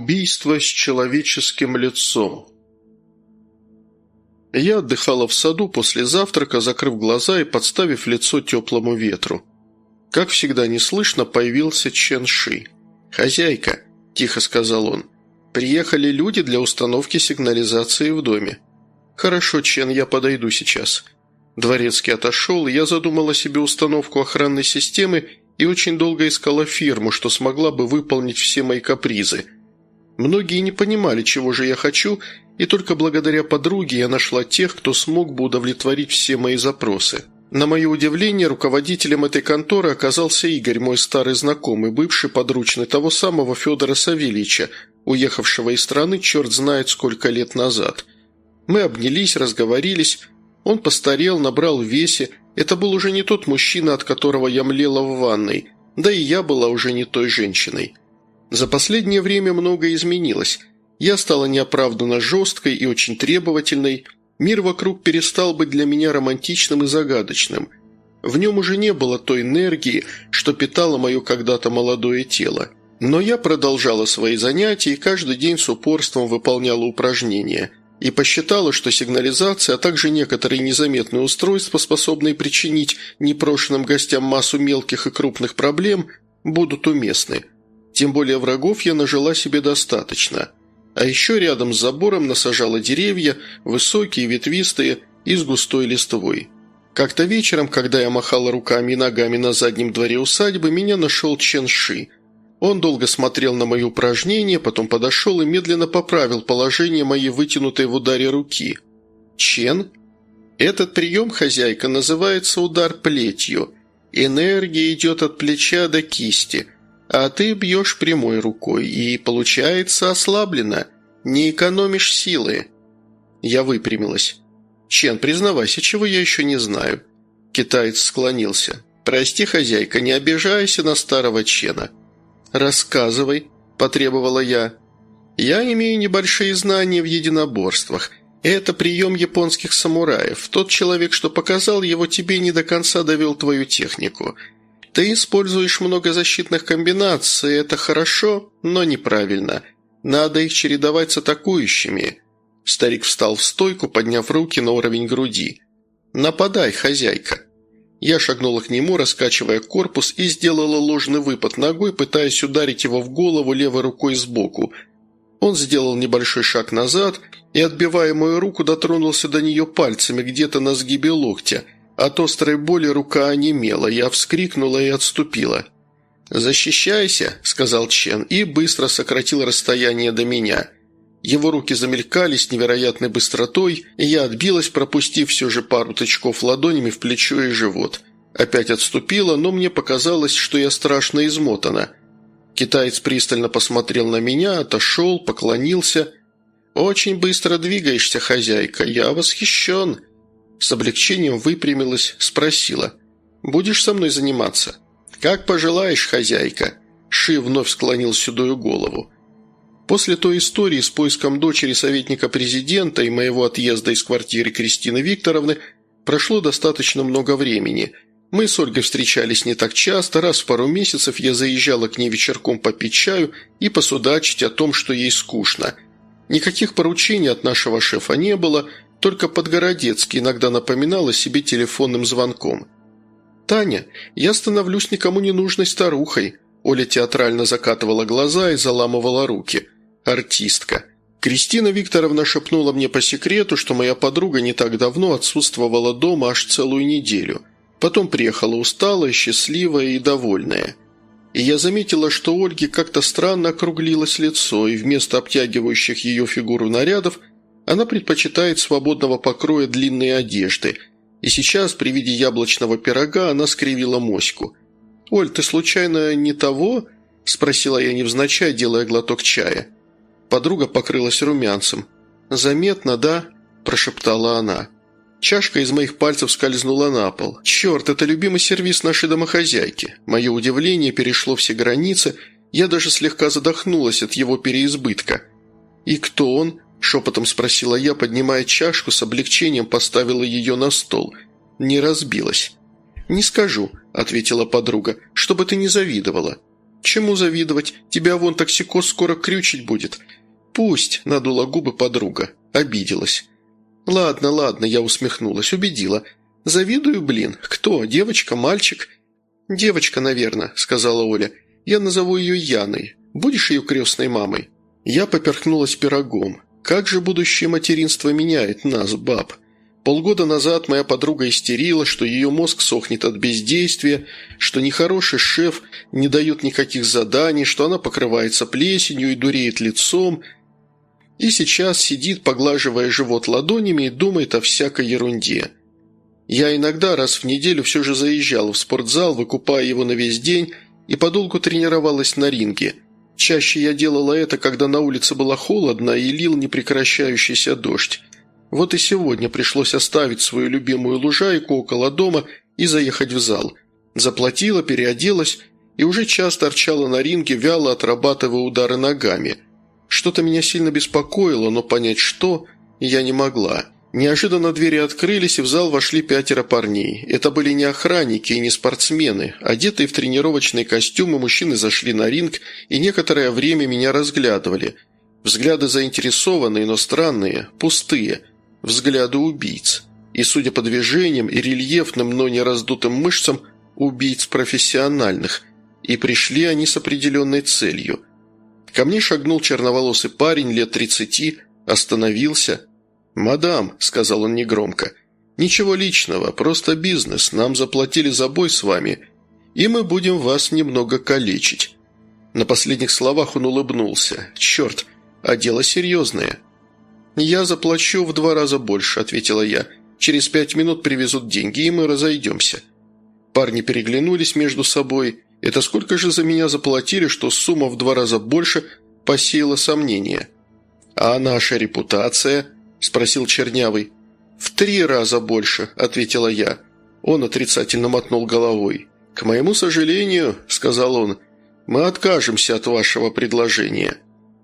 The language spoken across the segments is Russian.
Убийство с человеческим лицом. Я отдыхала в саду после завтрака, закрыв глаза и подставив лицо теплому ветру. Как всегда неслышно появился Чен Ши. «Хозяйка», – тихо сказал он, – «приехали люди для установки сигнализации в доме». «Хорошо, Чен, я подойду сейчас». Дворецкий отошел, я задумала себе установку охранной системы и очень долго искала фирму, что смогла бы выполнить все мои капризы. Многие не понимали, чего же я хочу, и только благодаря подруге я нашла тех, кто смог бы удовлетворить все мои запросы. На мое удивление, руководителем этой конторы оказался Игорь, мой старый знакомый, бывший подручный того самого Федора Савельича, уехавшего из страны черт знает сколько лет назад. Мы обнялись, разговорились, он постарел, набрал в весе. Это был уже не тот мужчина, от которого я млела в ванной. Да и я была уже не той женщиной. За последнее время многое изменилось. Я стала неоправданно жесткой и очень требовательной. Мир вокруг перестал быть для меня романтичным и загадочным. В нем уже не было той энергии, что питало мое когда-то молодое тело. Но я продолжала свои занятия и каждый день с упорством выполняла упражнения – и посчитала, что сигнализация, а также некоторые незаметные устройства, способные причинить непрошенным гостям массу мелких и крупных проблем, будут уместны. Тем более врагов я нажила себе достаточно. А еще рядом с забором насажала деревья, высокие, ветвистые и с густой листвой. Как-то вечером, когда я махала руками и ногами на заднем дворе усадьбы, меня нашел Чен Ши – он долго смотрел на мои упражнения, потом подошел и медленно поправил положение моей вытянутой в ударе руки. «Чен?» «Этот прием, хозяйка, называется удар плетью. Энергия идет от плеча до кисти, а ты бьешь прямой рукой, и получается ослаблено. Не экономишь силы». Я выпрямилась. «Чен, признавайся, чего я еще не знаю?» Китаец склонился. «Прости, хозяйка, не обижайся на старого Чена». «Рассказывай», – потребовала я. «Я имею небольшие знания в единоборствах. Это прием японских самураев. Тот человек, что показал его, тебе не до конца довел твою технику. Ты используешь много защитных комбинаций, это хорошо, но неправильно. Надо их чередовать с атакующими». Старик встал в стойку, подняв руки на уровень груди. «Нападай, хозяйка». Я шагнула к нему, раскачивая корпус, и сделала ложный выпад ногой, пытаясь ударить его в голову левой рукой сбоку. Он сделал небольшой шаг назад и, отбивая мою руку, дотронулся до нее пальцами где-то на сгибе локтя. От острой боли рука онемела, я вскрикнула и отступила. «Защищайся», — сказал Чен, и быстро сократил расстояние до меня. Его руки замелькали с невероятной быстротой, и я отбилась, пропустив все же пару тычков ладонями в плечо и живот. Опять отступила, но мне показалось, что я страшно измотана. Китаец пристально посмотрел на меня, отошел, поклонился. «Очень быстро двигаешься, хозяйка, я восхищен». С облегчением выпрямилась, спросила. «Будешь со мной заниматься?» «Как пожелаешь, хозяйка». Ши вновь склонил седую голову. После той истории с поиском дочери советника президента и моего отъезда из квартиры Кристины Викторовны прошло достаточно много времени. Мы с Ольгой встречались не так часто, раз в пару месяцев я заезжала к ней вечерком попить чаю и посудачить о том, что ей скучно. Никаких поручений от нашего шефа не было, только Подгородецкий иногда напоминал о себе телефонным звонком. «Таня, я становлюсь никому не нужной старухой», Оля театрально закатывала глаза и заламывала руки – артистка. Кристина Викторовна шепнула мне по секрету, что моя подруга не так давно отсутствовала дома аж целую неделю. Потом приехала усталая, счастливая и довольная. И я заметила, что Ольге как-то странно округлилось лицо, и вместо обтягивающих ее фигуру нарядов она предпочитает свободного покроя длинные одежды. И сейчас при виде яблочного пирога она скривила моську. «Оль, ты случайно не того?» – спросила я невзначай, делая глоток чая. Подруга покрылась румянцем. «Заметно, да?» – прошептала она. Чашка из моих пальцев скользнула на пол. «Черт, это любимый сервис нашей домохозяйки!» Мое удивление перешло все границы, я даже слегка задохнулась от его переизбытка. «И кто он?» – шепотом спросила я, поднимая чашку, с облегчением поставила ее на стол. Не разбилась. «Не скажу», – ответила подруга, – «чтобы ты не завидовала». «Чему завидовать? Тебя вон токсикоз скоро крючить будет». «Пусть», – надула губы подруга. Обиделась. «Ладно, ладно», – я усмехнулась, убедила. «Завидую, блин. Кто? Девочка, мальчик?» «Девочка, наверное», – сказала Оля. «Я назову ее Яной. Будешь ее крестной мамой?» Я поперхнулась пирогом. Как же будущее материнство меняет нас, баб? Полгода назад моя подруга истерила, что ее мозг сохнет от бездействия, что нехороший шеф не дает никаких заданий, что она покрывается плесенью и дуреет лицом. И сейчас сидит, поглаживая живот ладонями и думает о всякой ерунде. Я иногда раз в неделю все же заезжал в спортзал, выкупая его на весь день, и подолгу тренировалась на ринге – Чаще я делала это, когда на улице было холодно и лил непрекращающийся дождь. Вот и сегодня пришлось оставить свою любимую лужайку около дома и заехать в зал. Заплатила, переоделась и уже час торчала на ринге, вяло отрабатывая удары ногами. Что-то меня сильно беспокоило, но понять что я не могла. Неожиданно двери открылись, и в зал вошли пятеро парней. Это были не охранники и не спортсмены. Одетые в тренировочные костюмы, мужчины зашли на ринг и некоторое время меня разглядывали. Взгляды заинтересованные, но странные, пустые. Взгляды убийц. И, судя по движениям и рельефным, но не раздутым мышцам, убийц профессиональных. И пришли они с определенной целью. Ко мне шагнул черноволосый парень лет тридцати, остановился – «Мадам», – сказал он негромко, – «ничего личного, просто бизнес, нам заплатили за бой с вами, и мы будем вас немного калечить». На последних словах он улыбнулся. «Черт, а дело серьезное». «Я заплачу в два раза больше», – ответила я. «Через пять минут привезут деньги, и мы разойдемся». Парни переглянулись между собой. «Это сколько же за меня заплатили, что сумма в два раза больше посеяла сомнения?» «А наша репутация?» – спросил Чернявый. «В три раза больше», – ответила я. Он отрицательно мотнул головой. «К моему сожалению», – сказал он, – «мы откажемся от вашего предложения.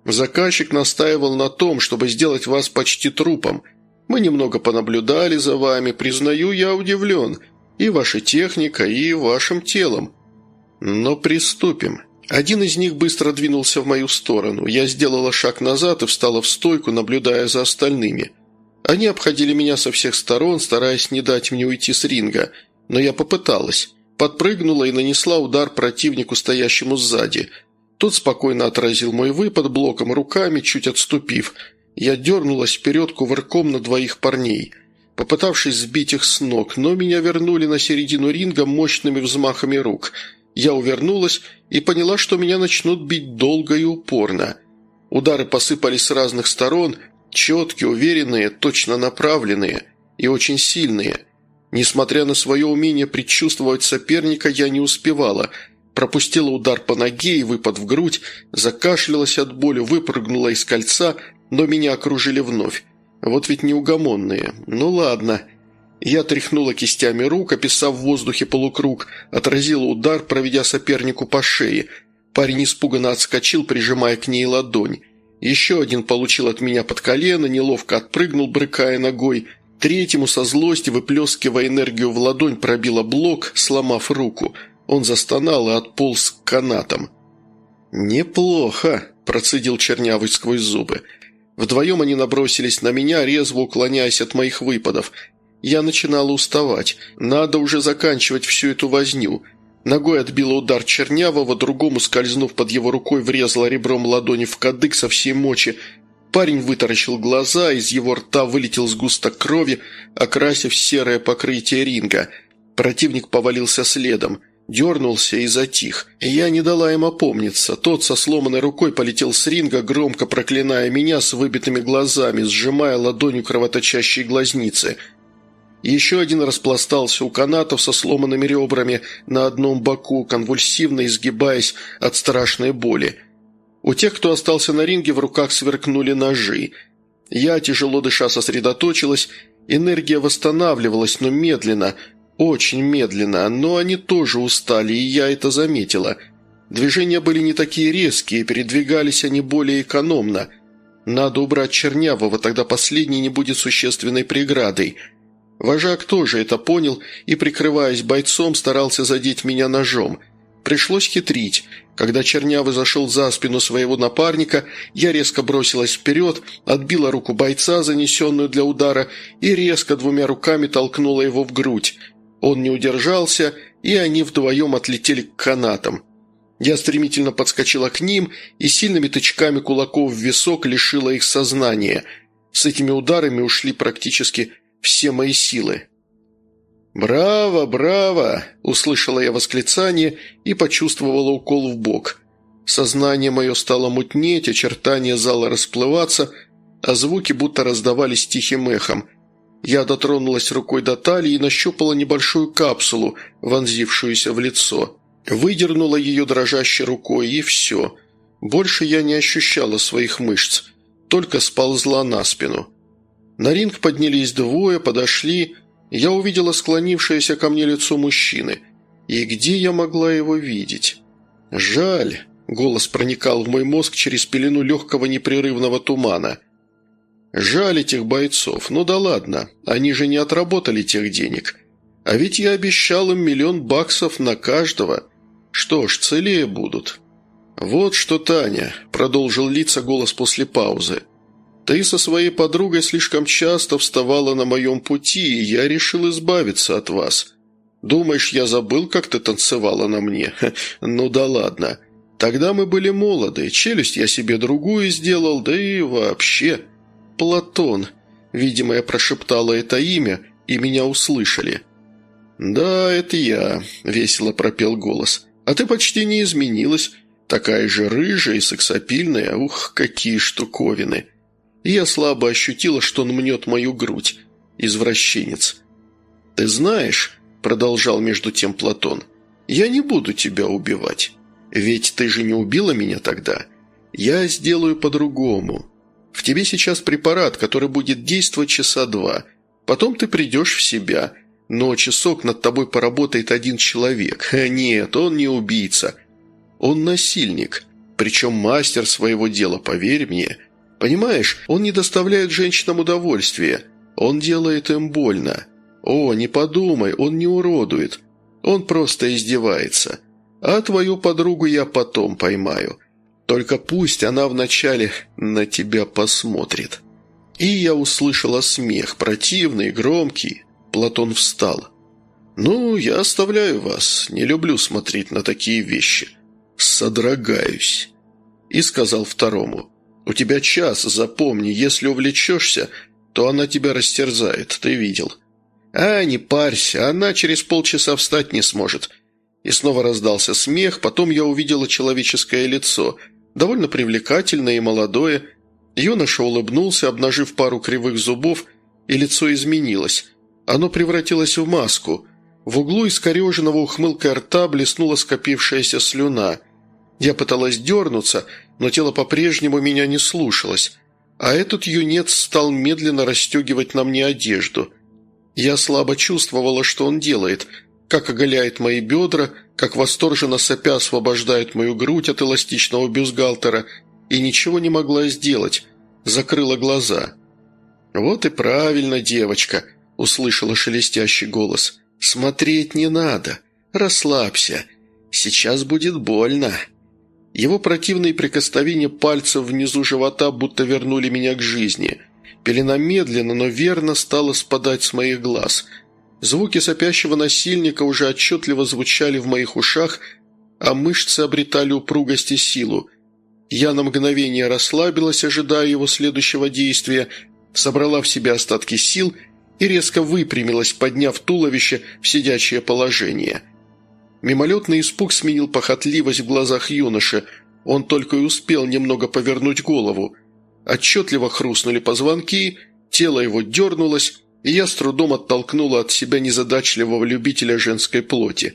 Заказчик настаивал на том, чтобы сделать вас почти трупом. Мы немного понаблюдали за вами, признаю, я удивлен. И вашей техникой, и вашим телом. Но приступим». Один из них быстро двинулся в мою сторону. Я сделала шаг назад и встала в стойку, наблюдая за остальными. Они обходили меня со всех сторон, стараясь не дать мне уйти с ринга, но я попыталась. Подпрыгнула и нанесла удар противнику, стоящему сзади. Тот спокойно отразил мой выпад блоком руками, чуть отступив. Я дернулась вперед кувырком на двоих парней, попытавшись сбить их с ног, но меня вернули на середину ринга мощными взмахами рук – я увернулась и поняла, что меня начнут бить долго и упорно. Удары посыпались с разных сторон, четкие, уверенные, точно направленные и очень сильные. Несмотря на свое умение предчувствовать соперника, я не успевала. Пропустила удар по ноге и выпад в грудь, закашлялась от боли, выпрыгнула из кольца, но меня окружили вновь. Вот ведь неугомонные. Ну ладно. Я тряхнула кистями рук, описав в воздухе полукруг, отразила удар, проведя сопернику по шее. Парень испуганно отскочил, прижимая к ней ладонь. Еще один получил от меня под колено, неловко отпрыгнул, брыкая ногой. Третьему со злости, выплескивая энергию в ладонь, пробила блок, сломав руку. Он застонал и отполз к канатам. «Неплохо», – процедил Чернявый сквозь зубы. Вдвоем они набросились на меня, резво уклоняясь от моих выпадов – я начинала уставать. Надо уже заканчивать всю эту возню. Ногой отбила удар Чернявого, другому, скользнув под его рукой, врезала ребром ладони в кадык со всей мочи. Парень вытаращил глаза, из его рта вылетел сгусток крови, окрасив серое покрытие ринга. Противник повалился следом. Дернулся и затих. Я не дала им опомниться. Тот со сломанной рукой полетел с ринга, громко проклиная меня с выбитыми глазами, сжимая ладонью кровоточащие глазницы – еще один распластался у канатов со сломанными ребрами на одном боку, конвульсивно изгибаясь от страшной боли. У тех, кто остался на ринге, в руках сверкнули ножи. Я, тяжело дыша, сосредоточилась. Энергия восстанавливалась, но медленно, очень медленно, но они тоже устали, и я это заметила. Движения были не такие резкие, передвигались они более экономно. Надо убрать Чернявого, тогда последний не будет существенной преградой – Вожак тоже это понял и, прикрываясь бойцом, старался задеть меня ножом. Пришлось хитрить. Когда Чернявый зашел за спину своего напарника, я резко бросилась вперед, отбила руку бойца, занесенную для удара, и резко двумя руками толкнула его в грудь. Он не удержался, и они вдвоем отлетели к канатам. Я стремительно подскочила к ним и сильными тычками кулаков в висок лишила их сознания. С этими ударами ушли практически все мои силы. «Браво, браво!» – услышала я восклицание и почувствовала укол в бок. Сознание мое стало мутнеть, очертания зала расплываться, а звуки будто раздавались тихим эхом. Я дотронулась рукой до талии и нащупала небольшую капсулу, вонзившуюся в лицо. Выдернула ее дрожащей рукой, и все. Больше я не ощущала своих мышц, только сползла на спину. На ринг поднялись двое, подошли – я увидела склонившееся ко мне лицо мужчины. И где я могла его видеть? Жаль. Голос проникал в мой мозг через пелену легкого непрерывного тумана. Жаль этих бойцов. Ну да ладно, они же не отработали тех денег. А ведь я обещал им миллион баксов на каждого. Что ж, целее будут. «Вот что, Таня», — продолжил лица голос после паузы, — ты со своей подругой слишком часто вставала на моем пути, и я решил избавиться от вас. Думаешь, я забыл, как ты танцевала на мне? Ну да ладно. Тогда мы были молоды, челюсть я себе другую сделал, да и вообще... Платон. Видимо, я прошептала это имя, и меня услышали. «Да, это я», — весело пропел голос. «А ты почти не изменилась. Такая же рыжая и сексапильная. Ух, какие штуковины!» Я слабо ощутила, что он мнет мою грудь. Извращенец. «Ты знаешь», — продолжал между тем Платон, — «я не буду тебя убивать. Ведь ты же не убила меня тогда. Я сделаю по-другому. В тебе сейчас препарат, который будет действовать часа два. Потом ты придешь в себя, но часок над тобой поработает один человек. Нет, он не убийца. Он насильник, причем мастер своего дела, поверь мне. Понимаешь, он не доставляет женщинам удовольствия. Он делает им больно. О, не подумай, он не уродует. Он просто издевается. А твою подругу я потом поймаю. Только пусть она вначале на тебя посмотрит». И я услышала смех, противный, громкий. Платон встал. «Ну, я оставляю вас. Не люблю смотреть на такие вещи. Содрогаюсь». И сказал второму. «У тебя час, запомни, если увлечешься, то она тебя растерзает, ты видел». «А, не парься, она через полчаса встать не сможет». И снова раздался смех, потом я увидела человеческое лицо, довольно привлекательное и молодое. Юноша улыбнулся, обнажив пару кривых зубов, и лицо изменилось. Оно превратилось в маску. В углу искореженного ухмылкой рта блеснула скопившаяся слюна. Я пыталась дернуться – но тело по-прежнему меня не слушалось, а этот юнец стал медленно расстегивать на мне одежду. Я слабо чувствовала, что он делает, как оголяет мои бедра, как восторженно сопя освобождает мою грудь от эластичного бюстгальтера, и ничего не могла сделать, закрыла глаза. «Вот и правильно, девочка», — услышала шелестящий голос. «Смотреть не надо. Расслабься. Сейчас будет больно». Его противные прикосновения пальцев внизу живота будто вернули меня к жизни. Пелена медленно, но верно стала спадать с моих глаз. Звуки сопящего насильника уже отчетливо звучали в моих ушах, а мышцы обретали упругость и силу. Я на мгновение расслабилась, ожидая его следующего действия, собрала в себе остатки сил и резко выпрямилась, подняв туловище в сидячее положение – Мимолетный испуг сменил похотливость в глазах юноши. Он только и успел немного повернуть голову. Отчетливо хрустнули позвонки, тело его дернулось, и я с трудом оттолкнула от себя незадачливого любителя женской плоти.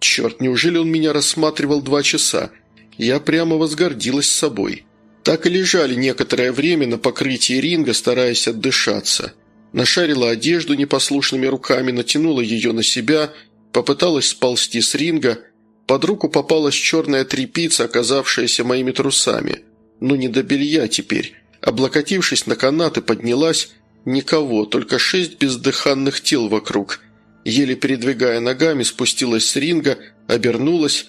Черт, неужели он меня рассматривал два часа? Я прямо возгордилась собой. Так и лежали некоторое время на покрытии ринга, стараясь отдышаться. Нашарила одежду непослушными руками, натянула ее на себя – Попыталась сползти с ринга. Под руку попалась черная трепица, оказавшаяся моими трусами. Ну не до белья теперь. Облокотившись на канаты, поднялась. Никого, только шесть бездыханных тел вокруг. Еле передвигая ногами, спустилась с ринга, обернулась.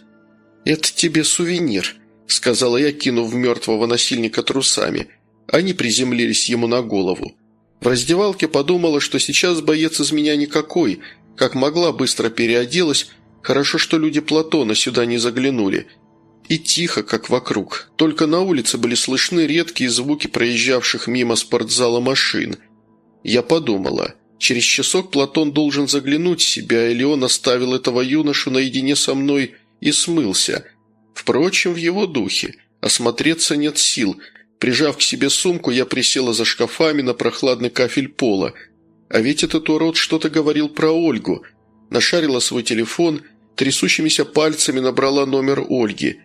«Это тебе сувенир», – сказала я, кинув мертвого насильника трусами. Они приземлились ему на голову. В раздевалке подумала, что сейчас боец из меня никакой, как могла, быстро переоделась. Хорошо, что люди Платона сюда не заглянули. И тихо, как вокруг. Только на улице были слышны редкие звуки проезжавших мимо спортзала машин. Я подумала, через часок Платон должен заглянуть в себя, или он оставил этого юношу наедине со мной и смылся. Впрочем, в его духе. Осмотреться нет сил. Прижав к себе сумку, я присела за шкафами на прохладный кафель пола – а ведь этот урод что-то говорил про Ольгу. Нашарила свой телефон, трясущимися пальцами набрала номер Ольги.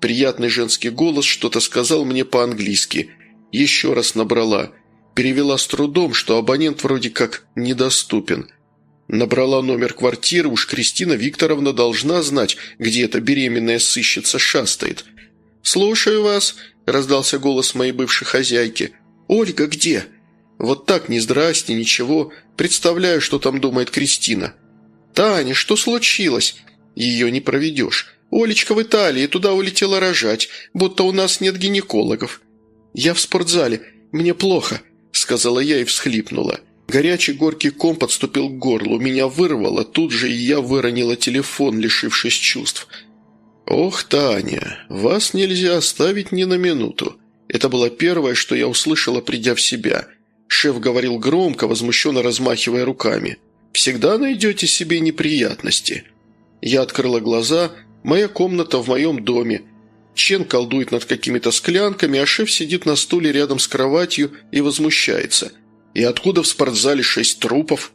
Приятный женский голос что-то сказал мне по-английски. Еще раз набрала. Перевела с трудом, что абонент вроде как недоступен. Набрала номер квартиры, уж Кристина Викторовна должна знать, где эта беременная сыщица шастает. «Слушаю вас», – раздался голос моей бывшей хозяйки. «Ольга где?» Вот так, ни здрасте, ничего. Представляю, что там думает Кристина. «Таня, что случилось?» «Ее не проведешь. Олечка в Италии, туда улетела рожать, будто у нас нет гинекологов». «Я в спортзале. Мне плохо», – сказала я и всхлипнула. Горячий горький ком подступил к горлу, меня вырвало, тут же и я выронила телефон, лишившись чувств. «Ох, Таня, вас нельзя оставить ни на минуту». Это было первое, что я услышала, придя в себя – Шеф говорил громко, возмущенно размахивая руками. «Всегда найдете себе неприятности». Я открыла глаза. Моя комната в моем доме. Чен колдует над какими-то склянками, а шеф сидит на стуле рядом с кроватью и возмущается. «И откуда в спортзале шесть трупов?»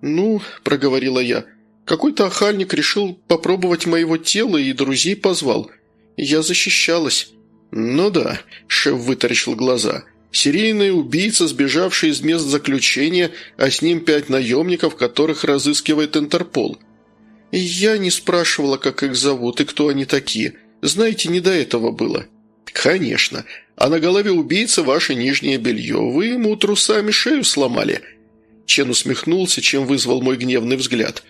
«Ну», – проговорила я, – «какой-то охальник решил попробовать моего тела и друзей позвал. Я защищалась». «Ну да», – шеф вытаращил глаза – Серийный убийца, сбежавший из мест заключения, а с ним пять наемников, которых разыскивает Интерпол. Я не спрашивала, как их зовут и кто они такие. Знаете, не до этого было. Конечно. А на голове убийцы ваше нижнее белье. Вы ему трусами шею сломали. Чен усмехнулся, чем вызвал мой гневный взгляд.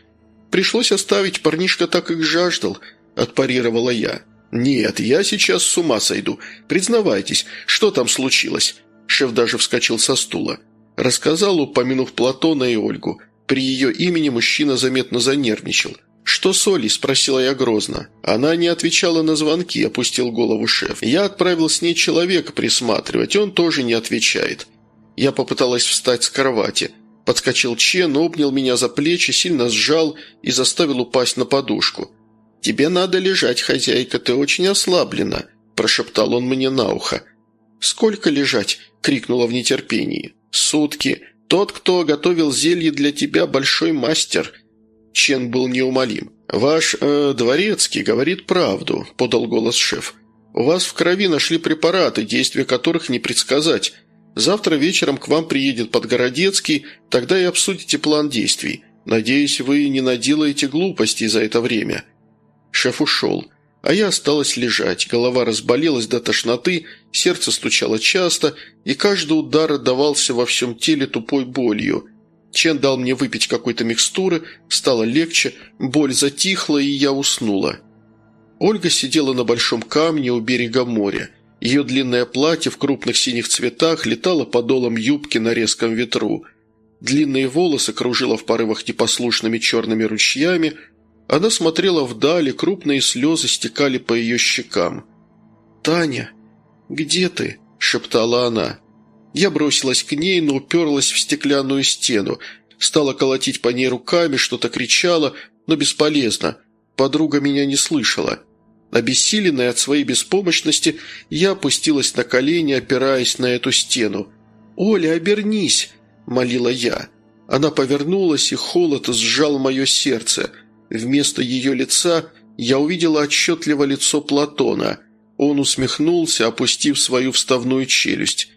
Пришлось оставить, парнишка так их жаждал, отпарировала я. «Нет, я сейчас с ума сойду. Признавайтесь, что там случилось?» Шеф даже вскочил со стула. Рассказал, упомянув Платона и Ольгу. При ее имени мужчина заметно занервничал. «Что с Олей?» – спросила я грозно. Она не отвечала на звонки, опустил голову шеф. Я отправил с ней человека присматривать, он тоже не отвечает. Я попыталась встать с кровати. Подскочил Чен, обнял меня за плечи, сильно сжал и заставил упасть на подушку. «Тебе надо лежать, хозяйка, ты очень ослаблена», – прошептал он мне на ухо. «Сколько лежать?» – крикнула в нетерпении. «Сутки. Тот, кто готовил зелье для тебя, большой мастер». Чен был неумолим. «Ваш э, дворецкий говорит правду», – подал голос шеф. «У вас в крови нашли препараты, действия которых не предсказать. Завтра вечером к вам приедет Подгородецкий, тогда и обсудите план действий. Надеюсь, вы не наделаете глупостей за это время». Шеф ушел. А я осталась лежать, голова разболелась до тошноты, сердце стучало часто, и каждый удар отдавался во всем теле тупой болью. Чен дал мне выпить какой-то микстуры, стало легче, боль затихла, и я уснула. Ольга сидела на большом камне у берега моря. Ее длинное платье в крупных синих цветах летало подолом юбки на резком ветру. Длинные волосы кружила в порывах непослушными черными ручьями – она смотрела вдали, крупные слезы стекали по ее щекам. «Таня, где ты?» – шептала она. Я бросилась к ней, но уперлась в стеклянную стену. Стала колотить по ней руками, что-то кричала, но бесполезно. Подруга меня не слышала. Обессиленная от своей беспомощности, я опустилась на колени, опираясь на эту стену. «Оля, обернись!» – молила я. Она повернулась, и холод сжал мое сердце – Вместо ее лица я увидела отчетливо лицо Платона. Он усмехнулся, опустив свою вставную челюсть.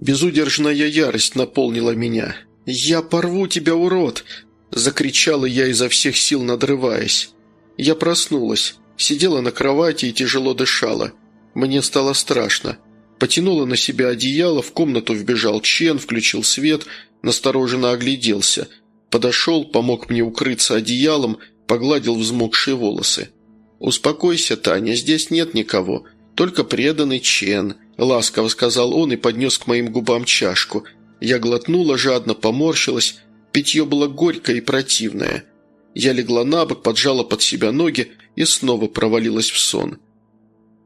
Безудержная ярость наполнила меня. «Я порву тебя, урод!» – закричала я изо всех сил, надрываясь. Я проснулась, сидела на кровати и тяжело дышала. Мне стало страшно. Потянула на себя одеяло, в комнату вбежал Чен, включил свет, настороженно огляделся. Подошел, помог мне укрыться одеялом – погладил взмокшие волосы. «Успокойся, Таня, здесь нет никого, только преданный Чен», – ласково сказал он и поднес к моим губам чашку. Я глотнула, жадно поморщилась. Питье было горькое и противное. Я легла на бок, поджала под себя ноги и снова провалилась в сон.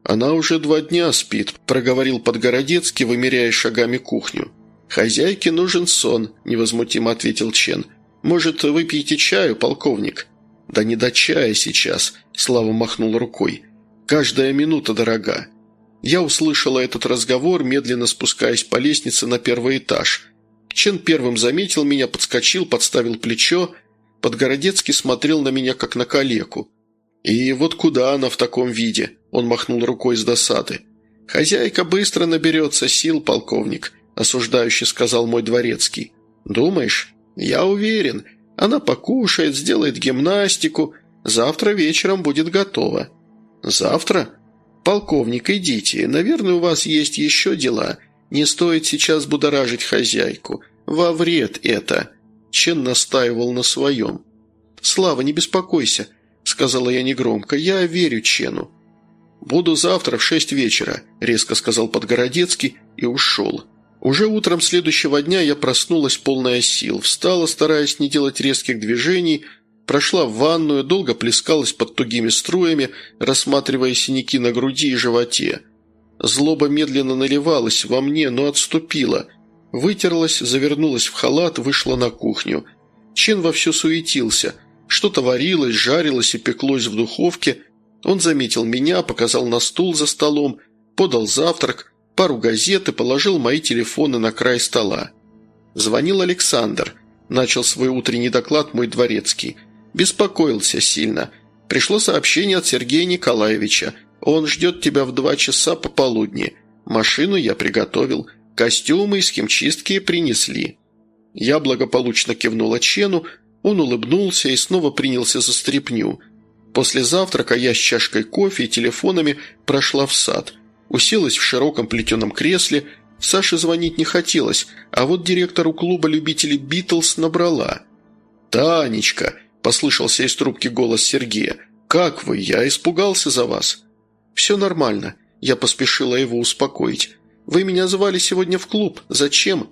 «Она уже два дня спит», – проговорил Подгородецкий, вымеряя шагами кухню. «Хозяйке нужен сон», – невозмутимо ответил Чен. «Может, выпьете чаю, полковник?» «Да не до чая сейчас», – Слава махнул рукой. «Каждая минута дорога». Я услышала этот разговор, медленно спускаясь по лестнице на первый этаж. Чен первым заметил меня, подскочил, подставил плечо. Подгородецкий смотрел на меня, как на калеку. «И вот куда она в таком виде?» – он махнул рукой с досады. «Хозяйка быстро наберется сил, полковник», – осуждающе сказал мой дворецкий. «Думаешь?» «Я уверен. Она покушает, сделает гимнастику. Завтра вечером будет готова». «Завтра?» «Полковник, идите. Наверное, у вас есть еще дела. Не стоит сейчас будоражить хозяйку. Во вред это». Чен настаивал на своем. «Слава, не беспокойся», – сказала я негромко. «Я верю Чену». «Буду завтра в шесть вечера», – резко сказал Подгородецкий и ушел. Уже утром следующего дня я проснулась полная сил, встала, стараясь не делать резких движений, прошла в ванную, долго плескалась под тугими струями, рассматривая синяки на груди и животе. Злоба медленно наливалась во мне, но отступила. Вытерлась, завернулась в халат, вышла на кухню. Чен вовсю суетился. Что-то варилось, жарилось и пеклось в духовке. Он заметил меня, показал на стул за столом, подал завтрак, пару газет и положил мои телефоны на край стола. Звонил Александр. Начал свой утренний доклад мой дворецкий. Беспокоился сильно. Пришло сообщение от Сергея Николаевича. Он ждет тебя в два часа пополудни. Машину я приготовил. Костюмы из химчистки принесли. Я благополучно кивнула Чену, он улыбнулся и снова принялся за стряпню. После завтрака я с чашкой кофе и телефонами прошла в сад – Уселась в широком плетеном кресле. Саше звонить не хотелось, а вот директору клуба любителей «Битлз» набрала. «Танечка!» – послышался из трубки голос Сергея. «Как вы? Я испугался за вас». «Все нормально», – я поспешила его успокоить. «Вы меня звали сегодня в клуб. Зачем?»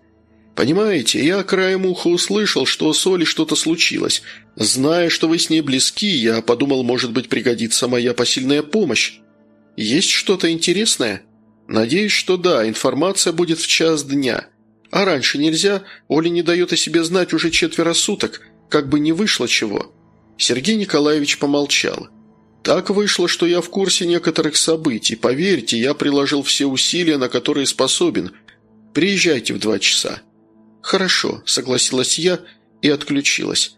«Понимаете, я краем уха услышал, что с Олей что-то случилось. Зная, что вы с ней близки, я подумал, может быть, пригодится моя посильная помощь». Есть что-то интересное? Надеюсь, что да, информация будет в час дня. А раньше нельзя, Оля не дает о себе знать уже четверо суток, как бы не вышло чего». Сергей Николаевич помолчал. «Так вышло, что я в курсе некоторых событий. Поверьте, я приложил все усилия, на которые способен. Приезжайте в два часа». «Хорошо», – согласилась я и отключилась.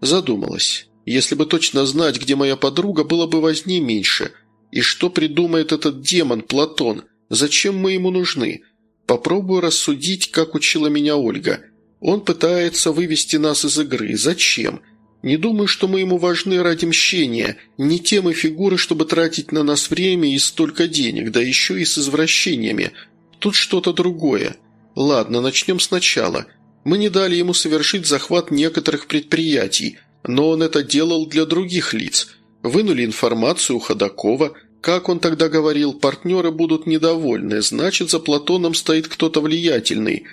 Задумалась. Если бы точно знать, где моя подруга, было бы возни меньше. И что придумает этот демон, Платон? Зачем мы ему нужны? Попробую рассудить, как учила меня Ольга. Он пытается вывести нас из игры. Зачем? Не думаю, что мы ему важны ради мщения. Не темы фигуры, чтобы тратить на нас время и столько денег, да еще и с извращениями. Тут что-то другое. Ладно, начнем сначала. Мы не дали ему совершить захват некоторых предприятий, но он это делал для других лиц – Вынули информацию у Ходакова. Как он тогда говорил, партнеры будут недовольны, значит, за Платоном стоит кто-то влиятельный.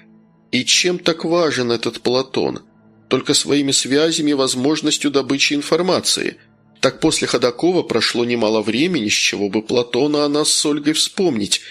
И чем так важен этот Платон? Только своими связями и возможностью добычи информации. Так после Ходакова прошло немало времени, с чего бы Платона о нас с Ольгой вспомнить.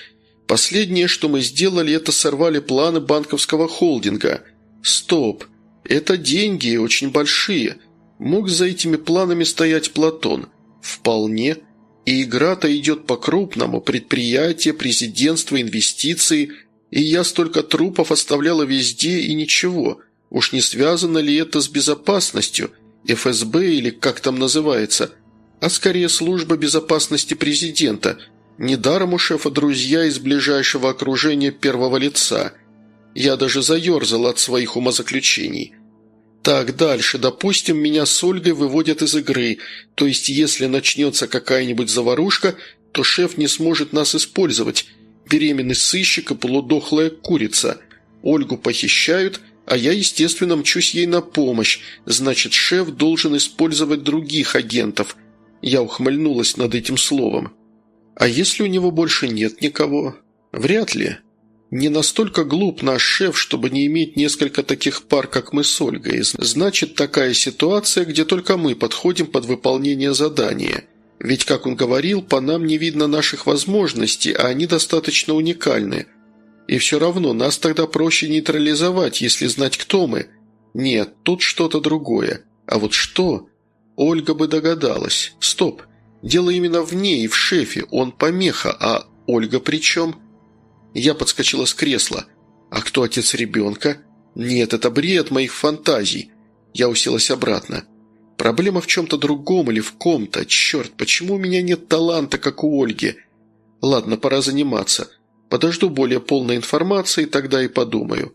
Последнее, что мы сделали, это сорвали планы банковского холдинга. Стоп. Это деньги, очень большие. Мог за этими планами стоять Платон? Вполне. И игра-то идет по-крупному. Предприятие, президентство, инвестиции. И я столько трупов оставляла везде и ничего. Уж не связано ли это с безопасностью? ФСБ или как там называется? А скорее служба безопасности президента. Недаром у шефа друзья из ближайшего окружения первого лица. Я даже заерзал от своих умозаключений. Так, дальше. Допустим, меня с Ольгой выводят из игры. То есть, если начнется какая-нибудь заварушка, то шеф не сможет нас использовать. Беременный сыщик и полудохлая курица. Ольгу похищают, а я, естественно, мчусь ей на помощь. Значит, шеф должен использовать других агентов. Я ухмыльнулась над этим словом. «А если у него больше нет никого?» «Вряд ли. Не настолько глуп наш шеф, чтобы не иметь несколько таких пар, как мы с Ольгой. Значит, такая ситуация, где только мы подходим под выполнение задания. Ведь, как он говорил, по нам не видно наших возможностей, а они достаточно уникальны. И все равно нас тогда проще нейтрализовать, если знать, кто мы. Нет, тут что-то другое. А вот что? Ольга бы догадалась. Стоп. Дело именно в ней и в шефе. Он помеха, а Ольга при чем? Я подскочила с кресла. А кто отец ребенка? Нет, это бред моих фантазий. Я уселась обратно. Проблема в чем-то другом или в ком-то. Черт, почему у меня нет таланта, как у Ольги? Ладно, пора заниматься. Подожду более полной информации, тогда и подумаю.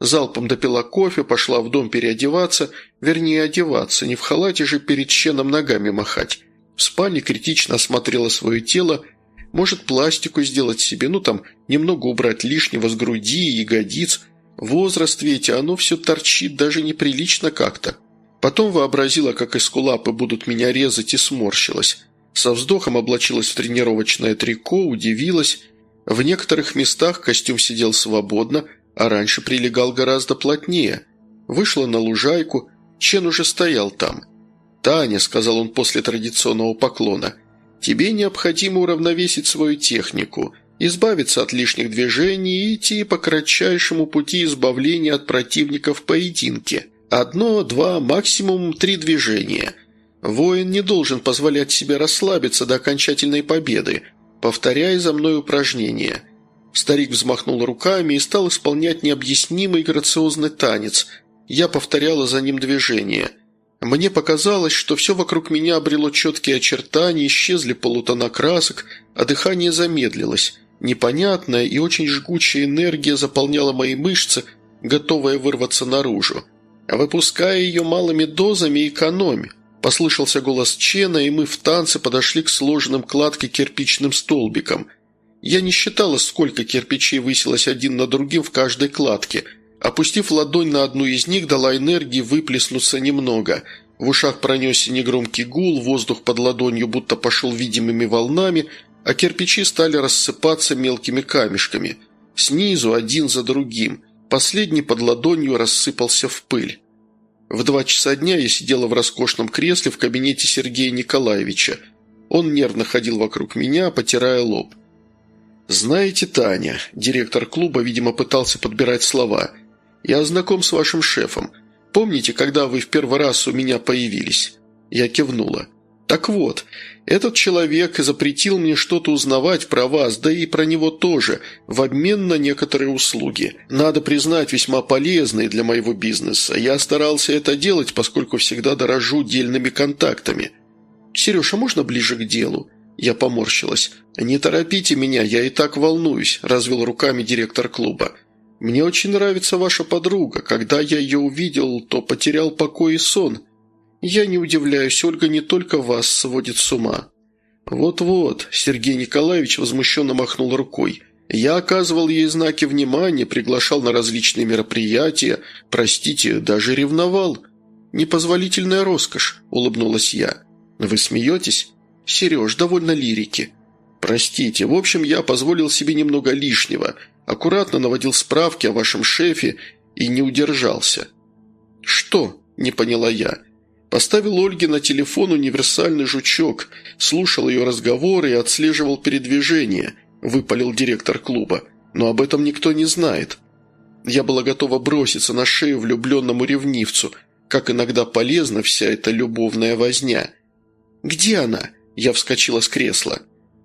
Залпом допила кофе, пошла в дом переодеваться, вернее одеваться, не в халате же перед ченом ногами махать. В спальне критично осмотрела свое тело, может пластику сделать себе, ну там немного убрать лишнего с груди и ягодиц. Возраст ведь, оно все торчит даже неприлично как-то. Потом вообразила, как эскулапы будут меня резать и сморщилась. Со вздохом облачилась в тренировочное трико, удивилась. В некоторых местах костюм сидел свободно, а раньше прилегал гораздо плотнее. Вышла на лужайку, Чен уже стоял там. «Таня», — сказал он после традиционного поклона, — «тебе необходимо уравновесить свою технику, избавиться от лишних движений и идти по кратчайшему пути избавления от противников в поединке». Одно, два, максимум три движения. Воин не должен позволять себе расслабиться до окончательной победы. Повторяй за мной упражнение». Старик взмахнул руками и стал исполнять необъяснимый грациозный танец. Я повторяла за ним движение. Мне показалось, что все вокруг меня обрело четкие очертания, исчезли полутона красок, а дыхание замедлилось. Непонятная и очень жгучая энергия заполняла мои мышцы, готовая вырваться наружу. «Выпуская ее малыми дозами, экономь», – послышался голос Чена, и мы в танце подошли к сложенным кладке кирпичным столбикам. Я не считала, сколько кирпичей высилось один на другим в каждой кладке. Опустив ладонь на одну из них, дала энергии выплеснуться немного. В ушах пронесся негромкий гул, воздух под ладонью будто пошел видимыми волнами, а кирпичи стали рассыпаться мелкими камешками. Снизу, один за другим – Последний под ладонью рассыпался в пыль. В два часа дня я сидела в роскошном кресле в кабинете Сергея Николаевича. Он нервно ходил вокруг меня, потирая лоб. «Знаете, Таня», – директор клуба, видимо, пытался подбирать слова, – «я знаком с вашим шефом. Помните, когда вы в первый раз у меня появились?» Я кивнула. Так вот, этот человек запретил мне что-то узнавать про вас, да и про него тоже, в обмен на некоторые услуги. Надо признать, весьма полезные для моего бизнеса. Я старался это делать, поскольку всегда дорожу дельными контактами. «Сереж, а можно ближе к делу?» Я поморщилась. «Не торопите меня, я и так волнуюсь», – развел руками директор клуба. «Мне очень нравится ваша подруга. Когда я ее увидел, то потерял покой и сон». «Я не удивляюсь, Ольга не только вас сводит с ума». «Вот-вот», – Сергей Николаевич возмущенно махнул рукой. «Я оказывал ей знаки внимания, приглашал на различные мероприятия, простите, даже ревновал». «Непозволительная роскошь», – улыбнулась я. «Вы смеетесь?» «Сереж, довольно лирики». «Простите, в общем, я позволил себе немного лишнего, аккуратно наводил справки о вашем шефе и не удержался». «Что?» – не поняла я. Поставил Ольге на телефон универсальный жучок, слушал ее разговоры и отслеживал передвижение, выпалил директор клуба. Но об этом никто не знает. Я была готова броситься на шею влюбленному ревнивцу, как иногда полезна вся эта любовная возня. «Где она?» – я вскочила с кресла.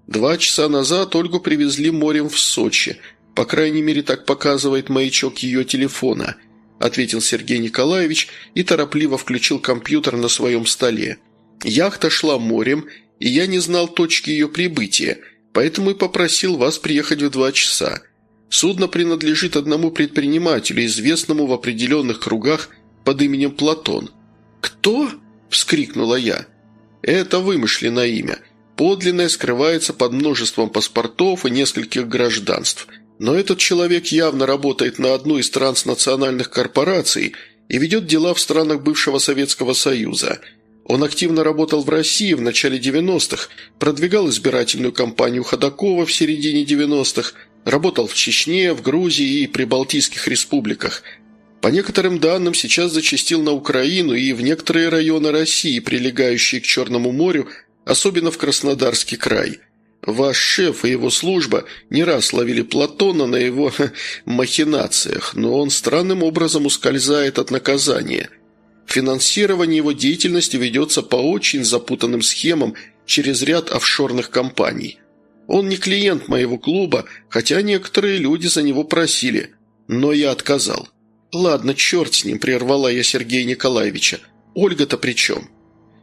Два часа назад Ольгу привезли морем в Сочи. По крайней мере, так показывает маячок ее телефона –– ответил Сергей Николаевич и торопливо включил компьютер на своем столе. «Яхта шла морем, и я не знал точки ее прибытия, поэтому и попросил вас приехать в два часа. Судно принадлежит одному предпринимателю, известному в определенных кругах под именем Платон». «Кто?» – вскрикнула я. «Это вымышленное имя. Подлинное скрывается под множеством паспортов и нескольких гражданств». Но этот человек явно работает на одну из транснациональных корпораций и ведет дела в странах бывшего Советского Союза. Он активно работал в России в начале 90-х, продвигал избирательную кампанию Ходакова в середине 90-х, работал в Чечне, в Грузии и Прибалтийских республиках. По некоторым данным, сейчас зачастил на Украину и в некоторые районы России, прилегающие к Черному морю, особенно в Краснодарский край. Ваш шеф и его служба не раз ловили Платона на его ха, махинациях, но он странным образом ускользает от наказания – Финансирование его деятельности ведется по очень запутанным схемам через ряд офшорных компаний. Он не клиент моего клуба, хотя некоторые люди за него просили, но я отказал. «Ладно, черт с ним», – прервала я Сергея Николаевича. «Ольга-то при чем?»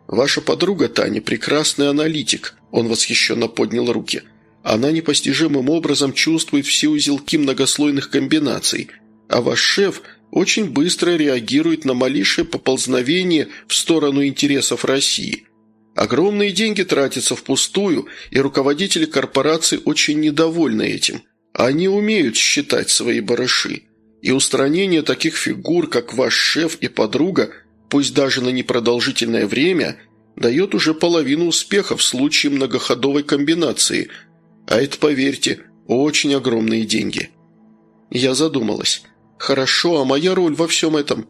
«Ваша подруга Таня – прекрасный аналитик», – он восхищенно поднял руки. «Она непостижимым образом чувствует все узелки многослойных комбинаций, а ваш шеф очень быстро реагирует на малейшее поползновение в сторону интересов России. Огромные деньги тратятся впустую, и руководители корпораций очень недовольны этим. Они умеют считать свои барыши. И устранение таких фигур, как ваш шеф и подруга, пусть даже на непродолжительное время, дает уже половину успеха в случае многоходовой комбинации. А это, поверьте, очень огромные деньги. Я задумалась. «Хорошо, а моя роль во всем этом?»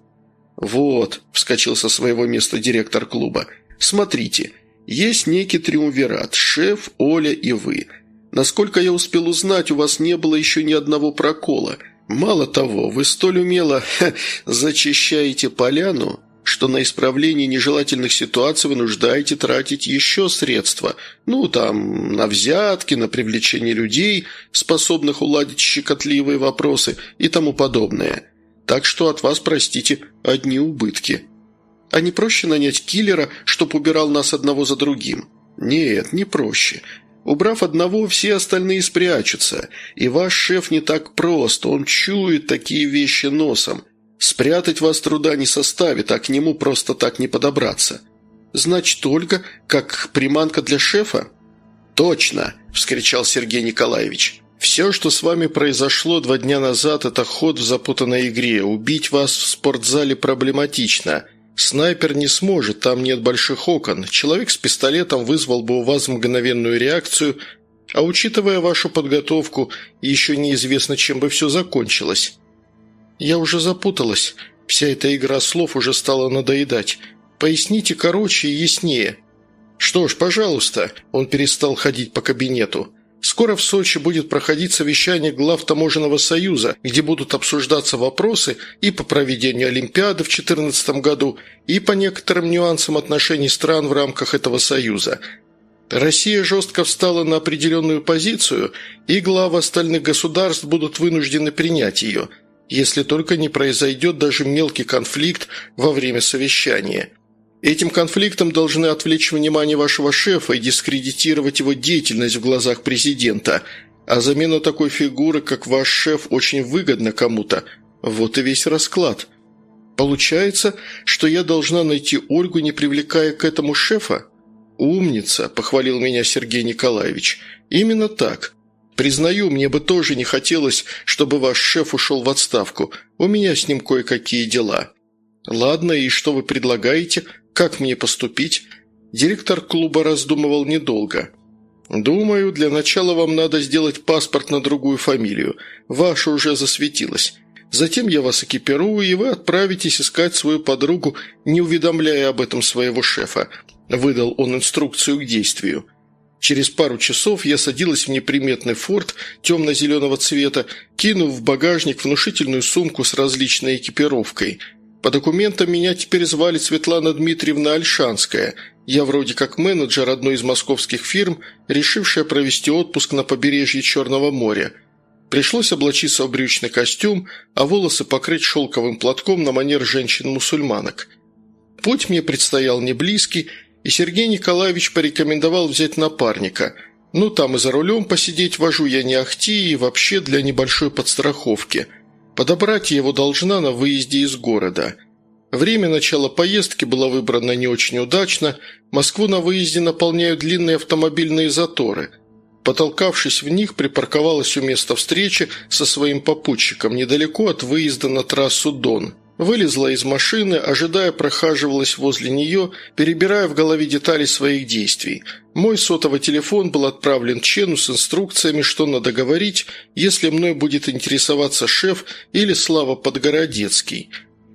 «Вот», – вскочил со своего места директор клуба. «Смотрите, есть некий триумвират – шеф, Оля и вы. Насколько я успел узнать, у вас не было еще ни одного прокола. Мало того, вы столь умело ха, зачищаете поляну, что на исправление нежелательных ситуаций вы нуждаете тратить еще средства. Ну, там, на взятки, на привлечение людей, способных уладить щекотливые вопросы и тому подобное. Так что от вас, простите, одни убытки. А не проще нанять киллера, чтоб убирал нас одного за другим? Нет, не проще. Убрав одного, все остальные спрячутся. И ваш шеф не так прост, он чует такие вещи носом – Спрятать вас труда не составит, а к нему просто так не подобраться. Значит, Ольга как приманка для шефа? Точно, вскричал Сергей Николаевич. Все, что с вами произошло два дня назад, это ход в запутанной игре. Убить вас в спортзале проблематично. Снайпер не сможет, там нет больших окон. Человек с пистолетом вызвал бы у вас мгновенную реакцию, а учитывая вашу подготовку, еще неизвестно, чем бы все закончилось. «Я уже запуталась. Вся эта игра слов уже стала надоедать. Поясните короче и яснее». «Что ж, пожалуйста», – он перестал ходить по кабинету. «Скоро в Сочи будет проходить совещание глав Таможенного союза, где будут обсуждаться вопросы и по проведению Олимпиады в 2014 году, и по некоторым нюансам отношений стран в рамках этого союза. Россия жестко встала на определенную позицию, и главы остальных государств будут вынуждены принять ее – если только не произойдет даже мелкий конфликт во время совещания. Этим конфликтом должны отвлечь внимание вашего шефа и дискредитировать его деятельность в глазах президента, а замена такой фигуры, как ваш шеф, очень выгодна кому-то. Вот и весь расклад. Получается, что я должна найти Ольгу, не привлекая к этому шефа? «Умница», – похвалил меня Сергей Николаевич. «Именно так. Признаю, мне бы тоже не хотелось, чтобы ваш шеф ушел в отставку. У меня с ним кое-какие дела». «Ладно, и что вы предлагаете? Как мне поступить?» Директор клуба раздумывал недолго. «Думаю, для начала вам надо сделать паспорт на другую фамилию. Ваша уже засветилась. Затем я вас экипирую, и вы отправитесь искать свою подругу, не уведомляя об этом своего шефа». Выдал он инструкцию к действию. Через пару часов я садилась в неприметный форт темно-зеленого цвета, кинув в багажник внушительную сумку с различной экипировкой. По документам меня теперь звали Светлана Дмитриевна Альшанская. Я вроде как менеджер одной из московских фирм, решившая провести отпуск на побережье Черного моря. Пришлось облачиться в брючный костюм, а волосы покрыть шелковым платком на манер женщин-мусульманок. Путь мне предстоял не близкий, и Сергей Николаевич порекомендовал взять напарника. Ну, там и за рулем посидеть вожу я не ахти и вообще для небольшой подстраховки. Подобрать его должна на выезде из города. Время начала поездки было выбрано не очень удачно. Москву на выезде наполняют длинные автомобильные заторы. Потолкавшись в них, припарковалась у места встречи со своим попутчиком недалеко от выезда на трассу Дон – Вылезла из машины, ожидая, прохаживалась возле нее, перебирая в голове детали своих действий. Мой сотовый телефон был отправлен Чену с инструкциями, что надо говорить, если мной будет интересоваться шеф или Слава Подгородецкий.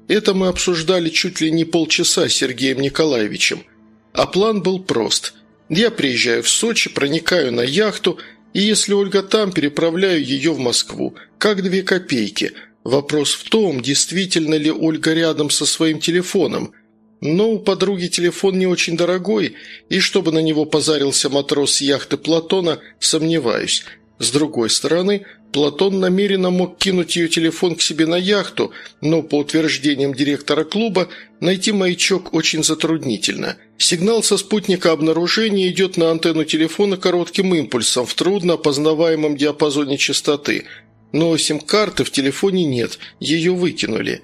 Это мы обсуждали чуть ли не полчаса с Сергеем Николаевичем. А план был прост. Я приезжаю в Сочи, проникаю на яхту, и если Ольга там, переправляю ее в Москву. Как две копейки – Вопрос в том, действительно ли Ольга рядом со своим телефоном. Но у подруги телефон не очень дорогой, и чтобы на него позарился матрос яхты Платона, сомневаюсь. С другой стороны, Платон намеренно мог кинуть ее телефон к себе на яхту, но, по утверждениям директора клуба, найти маячок очень затруднительно. Сигнал со спутника обнаружения идет на антенну телефона коротким импульсом в трудно опознаваемом диапазоне частоты – но сим-карты в телефоне нет, ее выкинули.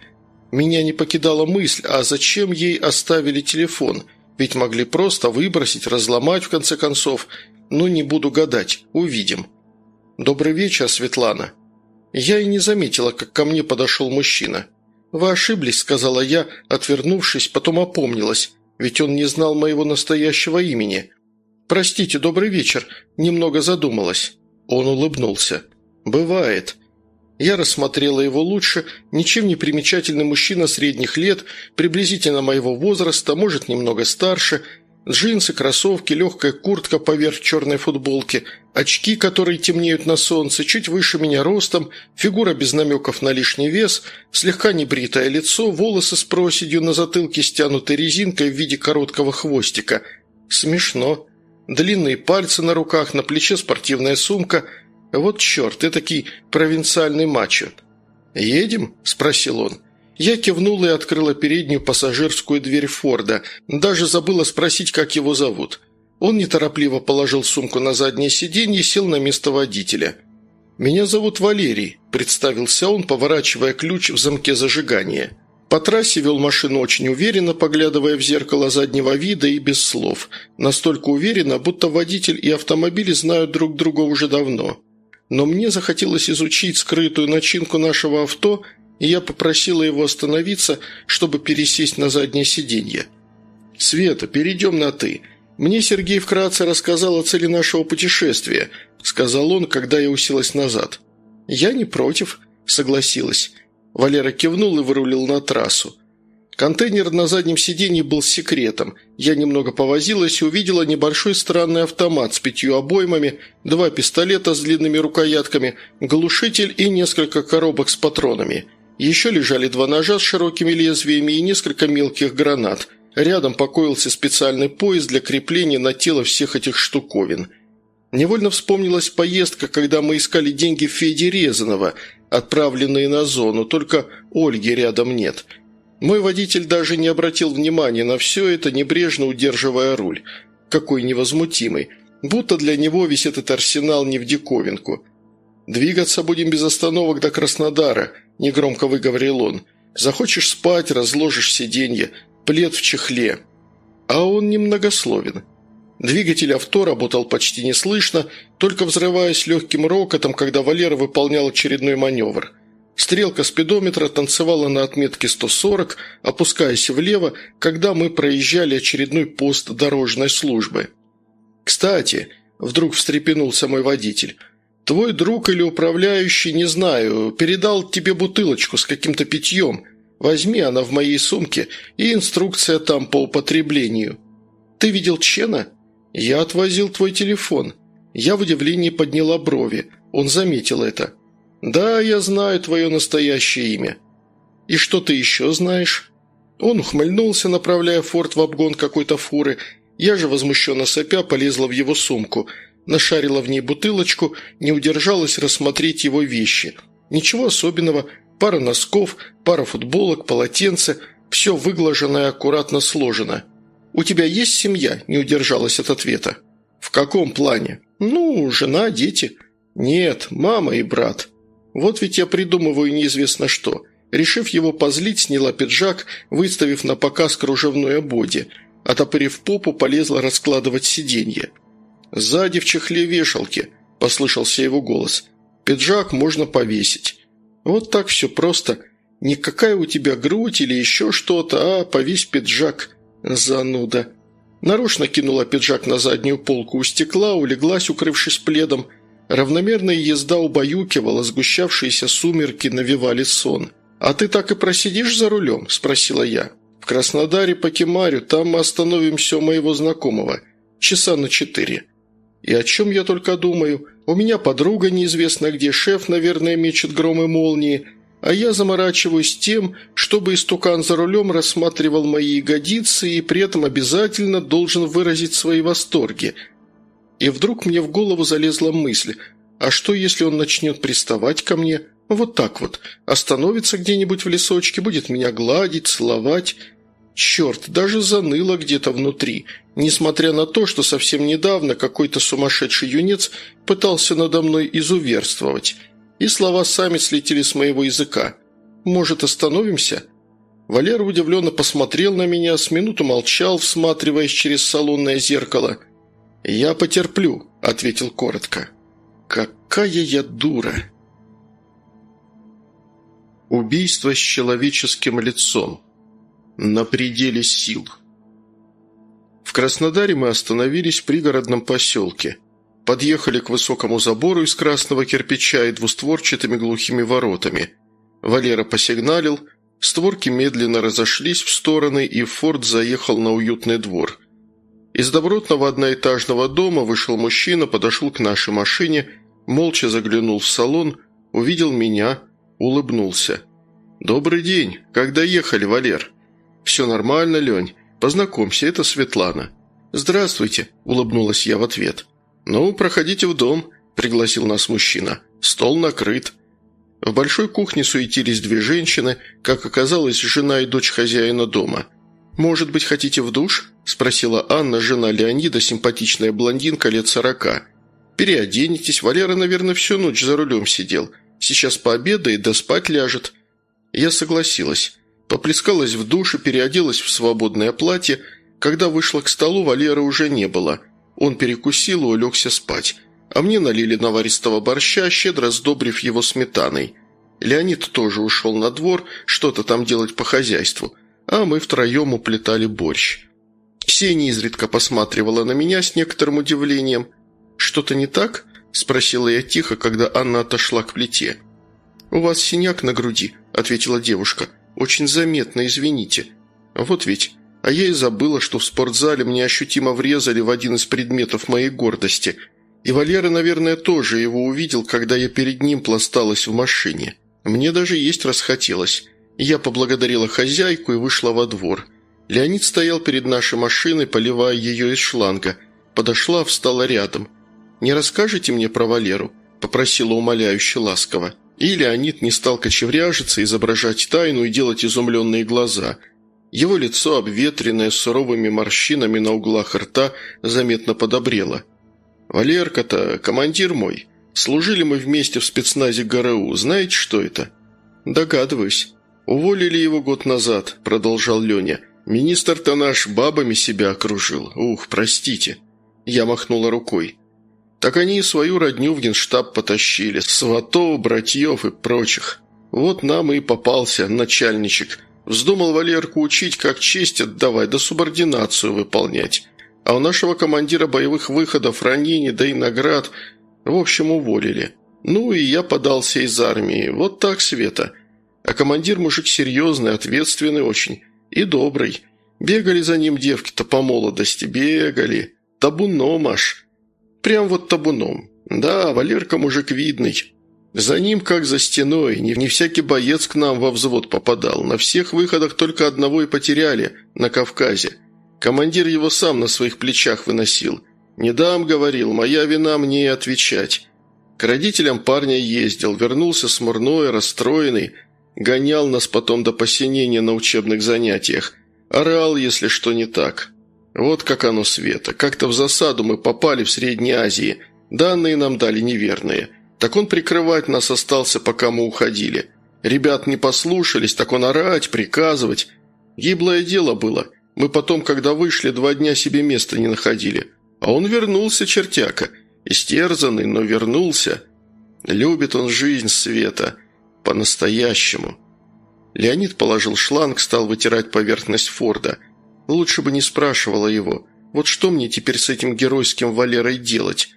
Меня не покидала мысль, а зачем ей оставили телефон? Ведь могли просто выбросить, разломать в конце концов. Ну, не буду гадать, увидим. «Добрый вечер, Светлана». Я и не заметила, как ко мне подошел мужчина. «Вы ошиблись», — сказала я, отвернувшись, потом опомнилась, ведь он не знал моего настоящего имени. «Простите, добрый вечер», — немного задумалась. Он улыбнулся. «Бывает». Я рассмотрела его лучше, ничем не примечательный мужчина средних лет, приблизительно моего возраста, может, немного старше, джинсы, кроссовки, легкая куртка поверх черной футболки, очки, которые темнеют на солнце, чуть выше меня ростом, фигура без намеков на лишний вес, слегка небритое лицо, волосы с проседью на затылке стянутой резинкой в виде короткого хвостика. Смешно. Длинные пальцы на руках, на плече спортивная сумка – «Вот черт, этакий провинциальный мачо». «Едем?» – спросил он. Я кивнула и открыла переднюю пассажирскую дверь Форда. Даже забыла спросить, как его зовут. Он неторопливо положил сумку на заднее сиденье и сел на место водителя. «Меня зовут Валерий», – представился он, поворачивая ключ в замке зажигания. По трассе вел машину очень уверенно, поглядывая в зеркало заднего вида и без слов. Настолько уверенно, будто водитель и автомобиль знают друг друга уже давно но мне захотелось изучить скрытую начинку нашего авто, и я попросила его остановиться, чтобы пересесть на заднее сиденье. «Света, перейдем на «ты». Мне Сергей вкратце рассказал о цели нашего путешествия», – сказал он, когда я уселась назад. «Я не против», – согласилась. Валера кивнул и вырулил на трассу. Контейнер на заднем сиденье был секретом. Я немного повозилась и увидела небольшой странный автомат с пятью обоймами, два пистолета с длинными рукоятками, глушитель и несколько коробок с патронами. Еще лежали два ножа с широкими лезвиями и несколько мелких гранат. Рядом покоился специальный пояс для крепления на тело всех этих штуковин. Невольно вспомнилась поездка, когда мы искали деньги Феди Резанова, отправленные на зону, только Ольги рядом нет – мой водитель даже не обратил внимания на все это, небрежно удерживая руль. Какой невозмутимый. Будто для него весь этот арсенал не в диковинку. «Двигаться будем без остановок до Краснодара», – негромко выговорил он. «Захочешь спать, разложишь сиденье, плед в чехле». А он немногословен. Двигатель авто работал почти неслышно, только взрываясь легким рокотом, когда Валера выполнял очередной маневр – Стрелка спидометра танцевала на отметке 140, опускаясь влево, когда мы проезжали очередной пост дорожной службы. «Кстати», – вдруг встрепенулся мой водитель, – «твой друг или управляющий, не знаю, передал тебе бутылочку с каким-то питьем. Возьми, она в моей сумке, и инструкция там по употреблению. Ты видел Чена? Я отвозил твой телефон». Я в удивлении подняла брови. Он заметил это. «Да, я знаю твое настоящее имя». «И что ты еще знаешь?» Он ухмыльнулся, направляя форт в обгон какой-то фуры. Я же, возмущенно сопя, полезла в его сумку. Нашарила в ней бутылочку, не удержалась рассмотреть его вещи. Ничего особенного. Пара носков, пара футболок, полотенце. Все выглажено и аккуратно сложено. «У тебя есть семья?» – не удержалась от ответа. «В каком плане?» «Ну, жена, дети». «Нет, мама и брат». Вот ведь я придумываю неизвестно что. Решив его позлить, сняла пиджак, выставив на показ кружевное боди. Отопырив попу, полезла раскладывать сиденье. «Сзади в чехле вешалки», – послышался его голос. «Пиджак можно повесить». Вот так все просто. Не какая у тебя грудь или еще что-то, а повесь пиджак. Зануда. Нарочно кинула пиджак на заднюю полку у стекла, улеглась, укрывшись пледом. Равномерная езда убаюкивала, сгущавшиеся сумерки навевали сон. «А ты так и просидишь за рулем?» – спросила я. «В Краснодаре по Кемарю, там мы остановимся у моего знакомого. Часа на четыре». «И о чем я только думаю? У меня подруга неизвестно где, шеф, наверное, мечет громы молнии, а я заморачиваюсь тем, чтобы истукан за рулем рассматривал мои ягодицы и при этом обязательно должен выразить свои восторги. И вдруг мне в голову залезла мысль, а что, если он начнет приставать ко мне? Вот так вот. Остановится где-нибудь в лесочке, будет меня гладить, целовать. Черт, даже заныло где-то внутри, несмотря на то, что совсем недавно какой-то сумасшедший юнец пытался надо мной изуверствовать. И слова сами слетели с моего языка. «Может, остановимся?» Валера удивленно посмотрел на меня, с минуту молчал, всматриваясь через салонное зеркало. «Я потерплю», — ответил коротко. «Какая я дура!» Убийство с человеческим лицом. На пределе сил. В Краснодаре мы остановились в пригородном поселке. Подъехали к высокому забору из красного кирпича и двустворчатыми глухими воротами. Валера посигналил, створки медленно разошлись в стороны, и Форд заехал на уютный двор. Из добротного одноэтажного дома вышел мужчина, подошел к нашей машине, молча заглянул в салон, увидел меня – улыбнулся. «Добрый день. Когда ехали, Валер?» «Все нормально, Лень. Познакомься, это Светлана». «Здравствуйте», – улыбнулась я в ответ. «Ну, проходите в дом», – пригласил нас мужчина. «Стол накрыт». В большой кухне суетились две женщины, как оказалось, жена и дочь хозяина дома. «Может быть, хотите в душ?» – спросила Анна, жена Леонида, симпатичная блондинка лет сорока. «Переоденетесь, Валера, наверное, всю ночь за рулем сидел. Сейчас пообедает, да спать ляжет». Я согласилась. Поплескалась в душе, переоделась в свободное платье. Когда вышла к столу, Валера уже не было. Он перекусил и улегся спать. А мне налили наваристого борща, щедро сдобрив его сметаной. Леонид тоже ушел на двор, что-то там делать по хозяйству. А мы втроем уплетали борщ. Ксения изредка посматривала на меня с некоторым удивлением. «Что-то не так?» – спросила я тихо, когда Анна отошла к плите. «У вас синяк на груди», – ответила девушка. «Очень заметно, извините». «Вот ведь. А я и забыла, что в спортзале мне ощутимо врезали в один из предметов моей гордости. И Валера, наверное, тоже его увидел, когда я перед ним пласталась в машине. Мне даже есть расхотелось. Я поблагодарила хозяйку и вышла во двор. Леонид стоял перед нашей машиной, поливая ее из шланга. Подошла, встала рядом – «Не расскажете мне про Валеру?» – попросила умоляюще ласково. И Леонид не стал кочевряжиться, изображать тайну и делать изумленные глаза. Его лицо, обветренное суровыми морщинами на углах рта, заметно подобрело. «Валерка-то командир мой. Служили мы вместе в спецназе ГРУ. Знаете, что это?» «Догадываюсь. Уволили его год назад», – продолжал Леня. «Министр-то наш бабами себя окружил. Ух, простите». Я махнула рукой. Так они и свою родню в генштаб потащили, сватов, братьев и прочих. Вот нам и попался начальничек. Вздумал Валерку учить, как честь отдавать, да субординацию выполнять. А у нашего командира боевых выходов, ранений, да и наград, в общем, уволили. Ну и я подался из армии. Вот так, Света. А командир мужик серьезный, ответственный очень. И добрый. Бегали за ним девки-то по молодости, бегали. Табуном аж. Прям вот табуном. Да, Валерка мужик видный. За ним, как за стеной, не, не всякий боец к нам во взвод попадал. На всех выходах только одного и потеряли, на Кавказе. Командир его сам на своих плечах выносил. «Не дам», — говорил, — «моя вина мне отвечать». К родителям парня ездил, вернулся смурной, расстроенный, гонял нас потом до посинения на учебных занятиях. Орал, если что не так. Вот как оно, Света. Как-то в засаду мы попали в Средней Азии. Данные нам дали неверные. Так он прикрывать нас остался, пока мы уходили. Ребят не послушались, так он орать, приказывать. Гиблое дело было. Мы потом, когда вышли, два дня себе места не находили. А он вернулся, чертяка. Истерзанный, но вернулся. Любит он жизнь Света. По-настоящему. Леонид положил шланг, стал вытирать поверхность Форда. Лучше бы не спрашивала его. Вот что мне теперь с этим геройским Валерой делать?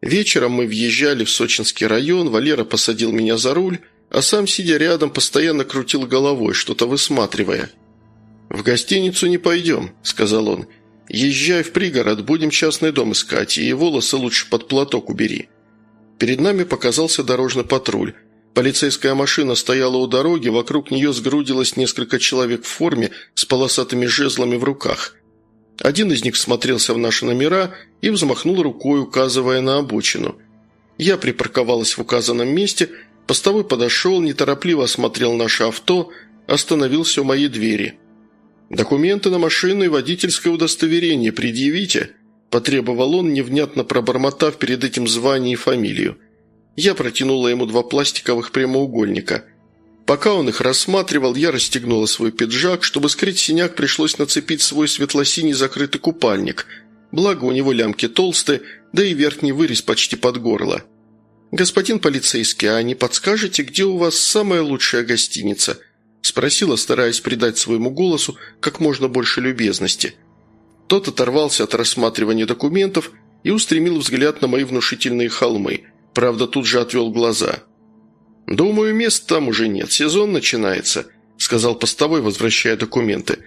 Вечером мы въезжали в Сочинский район, Валера посадил меня за руль, а сам, сидя рядом, постоянно крутил головой, что-то высматривая. «В гостиницу не пойдем», – сказал он. «Езжай в пригород, будем частный дом искать, и волосы лучше под платок убери». Перед нами показался дорожный патруль. Полицейская машина стояла у дороги, вокруг нее сгрудилось несколько человек в форме с полосатыми жезлами в руках. Один из них смотрелся в наши номера и взмахнул рукой, указывая на обочину. Я припарковалась в указанном месте, постовой подошел, неторопливо осмотрел наше авто, остановился у моей двери. «Документы на машину и водительское удостоверение предъявите», потребовал он, невнятно пробормотав перед этим звание и фамилию. Я протянула ему два пластиковых прямоугольника. Пока он их рассматривал, я расстегнула свой пиджак. Чтобы скрыть синяк, пришлось нацепить свой светло-синий закрытый купальник. Благо, у него лямки толстые, да и верхний вырез почти под горло. «Господин полицейский, а не подскажете, где у вас самая лучшая гостиница?» Спросила, стараясь придать своему голосу как можно больше любезности. Тот оторвался от рассматривания документов и устремил взгляд на мои внушительные холмы – Правда, тут же отвел глаза. «Думаю, мест там уже нет. Сезон начинается», – сказал постовой, возвращая документы.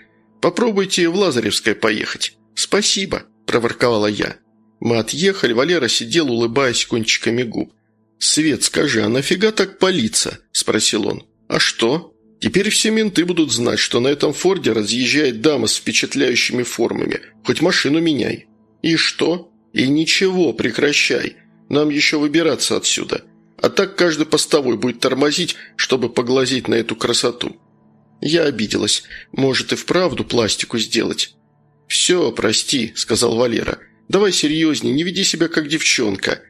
«Попробуйте в Лазаревское поехать». «Спасибо», – проворковала я. Мы отъехали, Валера сидел, улыбаясь кончиками губ. «Свет, скажи, а нафига так палиться?» – спросил он. «А что?» «Теперь все менты будут знать, что на этом форде разъезжает дама с впечатляющими формами. Хоть машину меняй». «И что?» «И ничего, прекращай. Нам еще выбираться отсюда. А так каждый постовой будет тормозить, чтобы поглазеть на эту красоту». Я обиделась. Может и вправду пластику сделать. «Все, прости», – сказал Валера. «Давай серьезнее, не веди себя как девчонка».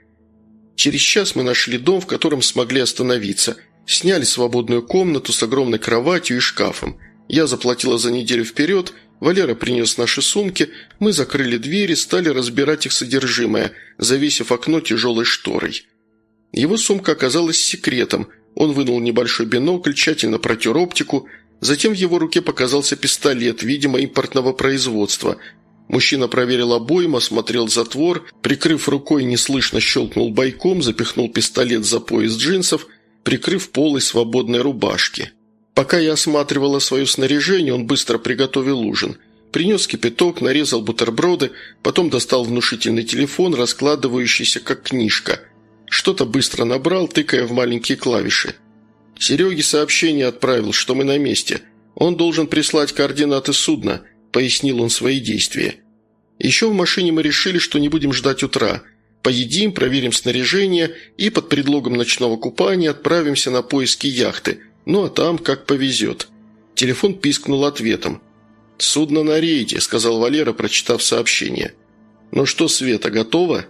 Через час мы нашли дом, в котором смогли остановиться. Сняли свободную комнату с огромной кроватью и шкафом. Я заплатила за неделю вперед – Валера принес наши сумки, мы закрыли двери, стали разбирать их содержимое, завесив окно тяжелой шторой. Его сумка оказалась секретом. Он вынул небольшой бинокль, тщательно протер оптику, затем в его руке показался пистолет, видимо, импортного производства. Мужчина проверил обойму, осмотрел затвор, прикрыв рукой, неслышно щелкнул бойком, запихнул пистолет за пояс джинсов, прикрыв полой свободной рубашки. Пока я осматривала свое снаряжение, он быстро приготовил ужин. Принес кипяток, нарезал бутерброды, потом достал внушительный телефон, раскладывающийся как книжка. Что-то быстро набрал, тыкая в маленькие клавиши. Сереге сообщение отправил, что мы на месте. Он должен прислать координаты судна, пояснил он свои действия. Еще в машине мы решили, что не будем ждать утра. Поедим, проверим снаряжение и под предлогом ночного купания отправимся на поиски яхты – ну а там как повезет. Телефон пискнул ответом. «Судно на рейде», – сказал Валера, прочитав сообщение. «Ну что, Света, готова?»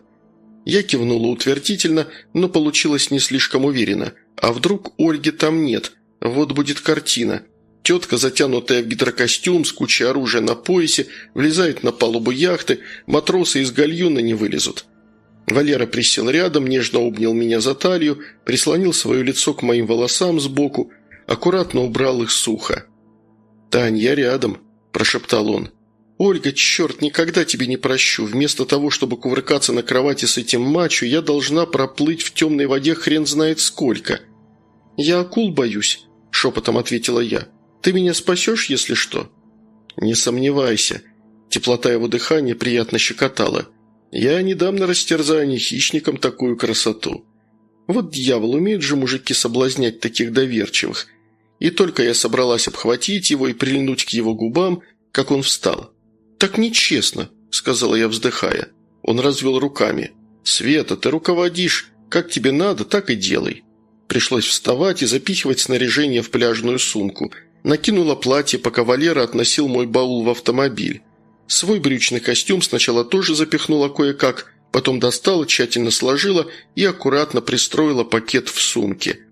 Я кивнула утвердительно, но получилось не слишком уверенно. А вдруг Ольги там нет? Вот будет картина. Тетка, затянутая в гидрокостюм, с кучей оружия на поясе, влезает на палубу яхты, матросы из гальюна не вылезут. Валера присел рядом, нежно обнял меня за талию, прислонил свое лицо к моим волосам сбоку, аккуратно убрал их сухо. «Тань, я рядом», – прошептал он. «Ольга, черт, никогда тебе не прощу. Вместо того, чтобы кувыркаться на кровати с этим мачо, я должна проплыть в темной воде хрен знает сколько». «Я акул боюсь», – шепотом ответила я. «Ты меня спасешь, если что?» «Не сомневайся». Теплота его дыхания приятно щекотала. «Я не дам на растерзание хищникам такую красоту». Вот дьявол, умеют же мужики соблазнять таких доверчивых. И только я собралась обхватить его и прильнуть к его губам, как он встал. «Так нечестно», – сказала я, вздыхая. Он развел руками. «Света, ты руководишь. Как тебе надо, так и делай». Пришлось вставать и запихивать снаряжение в пляжную сумку. Накинула платье, пока Валера относил мой баул в автомобиль. Свой брючный костюм сначала тоже запихнула кое-как, потом достала, тщательно сложила и аккуратно пристроила пакет в сумке –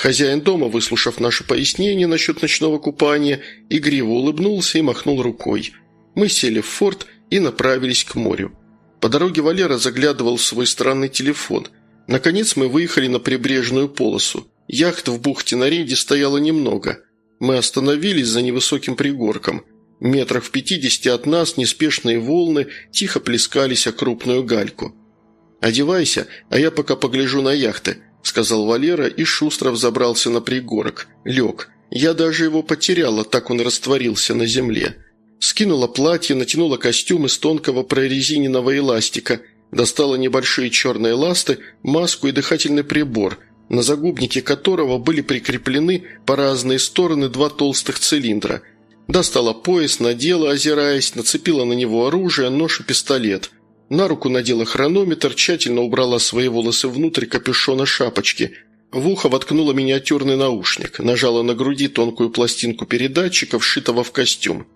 Хозяин дома, выслушав наше пояснение насчет ночного купания, игриво улыбнулся и махнул рукой. Мы сели в форт и направились к морю. По дороге Валера заглядывал в свой странный телефон. Наконец мы выехали на прибрежную полосу. Яхт в бухте на рейде стояло немного. Мы остановились за невысоким пригорком. Метрах в пятидесяти от нас неспешные волны тихо плескались о крупную гальку. «Одевайся, а я пока погляжу на яхты», – сказал Валера и шустро взобрался на пригорок. Лег. Я даже его потеряла, так он растворился на земле. Скинула платье, натянула костюм из тонкого прорезиненного эластика, достала небольшие черные ласты, маску и дыхательный прибор, на загубнике которого были прикреплены по разные стороны два толстых цилиндра. Достала пояс, надела, озираясь, нацепила на него оружие, нож и пистолет – на руку надела хронометр, тщательно убрала свои волосы внутрь капюшона шапочки. В ухо воткнула миниатюрный наушник, нажала на груди тонкую пластинку передатчика, вшитого в костюм.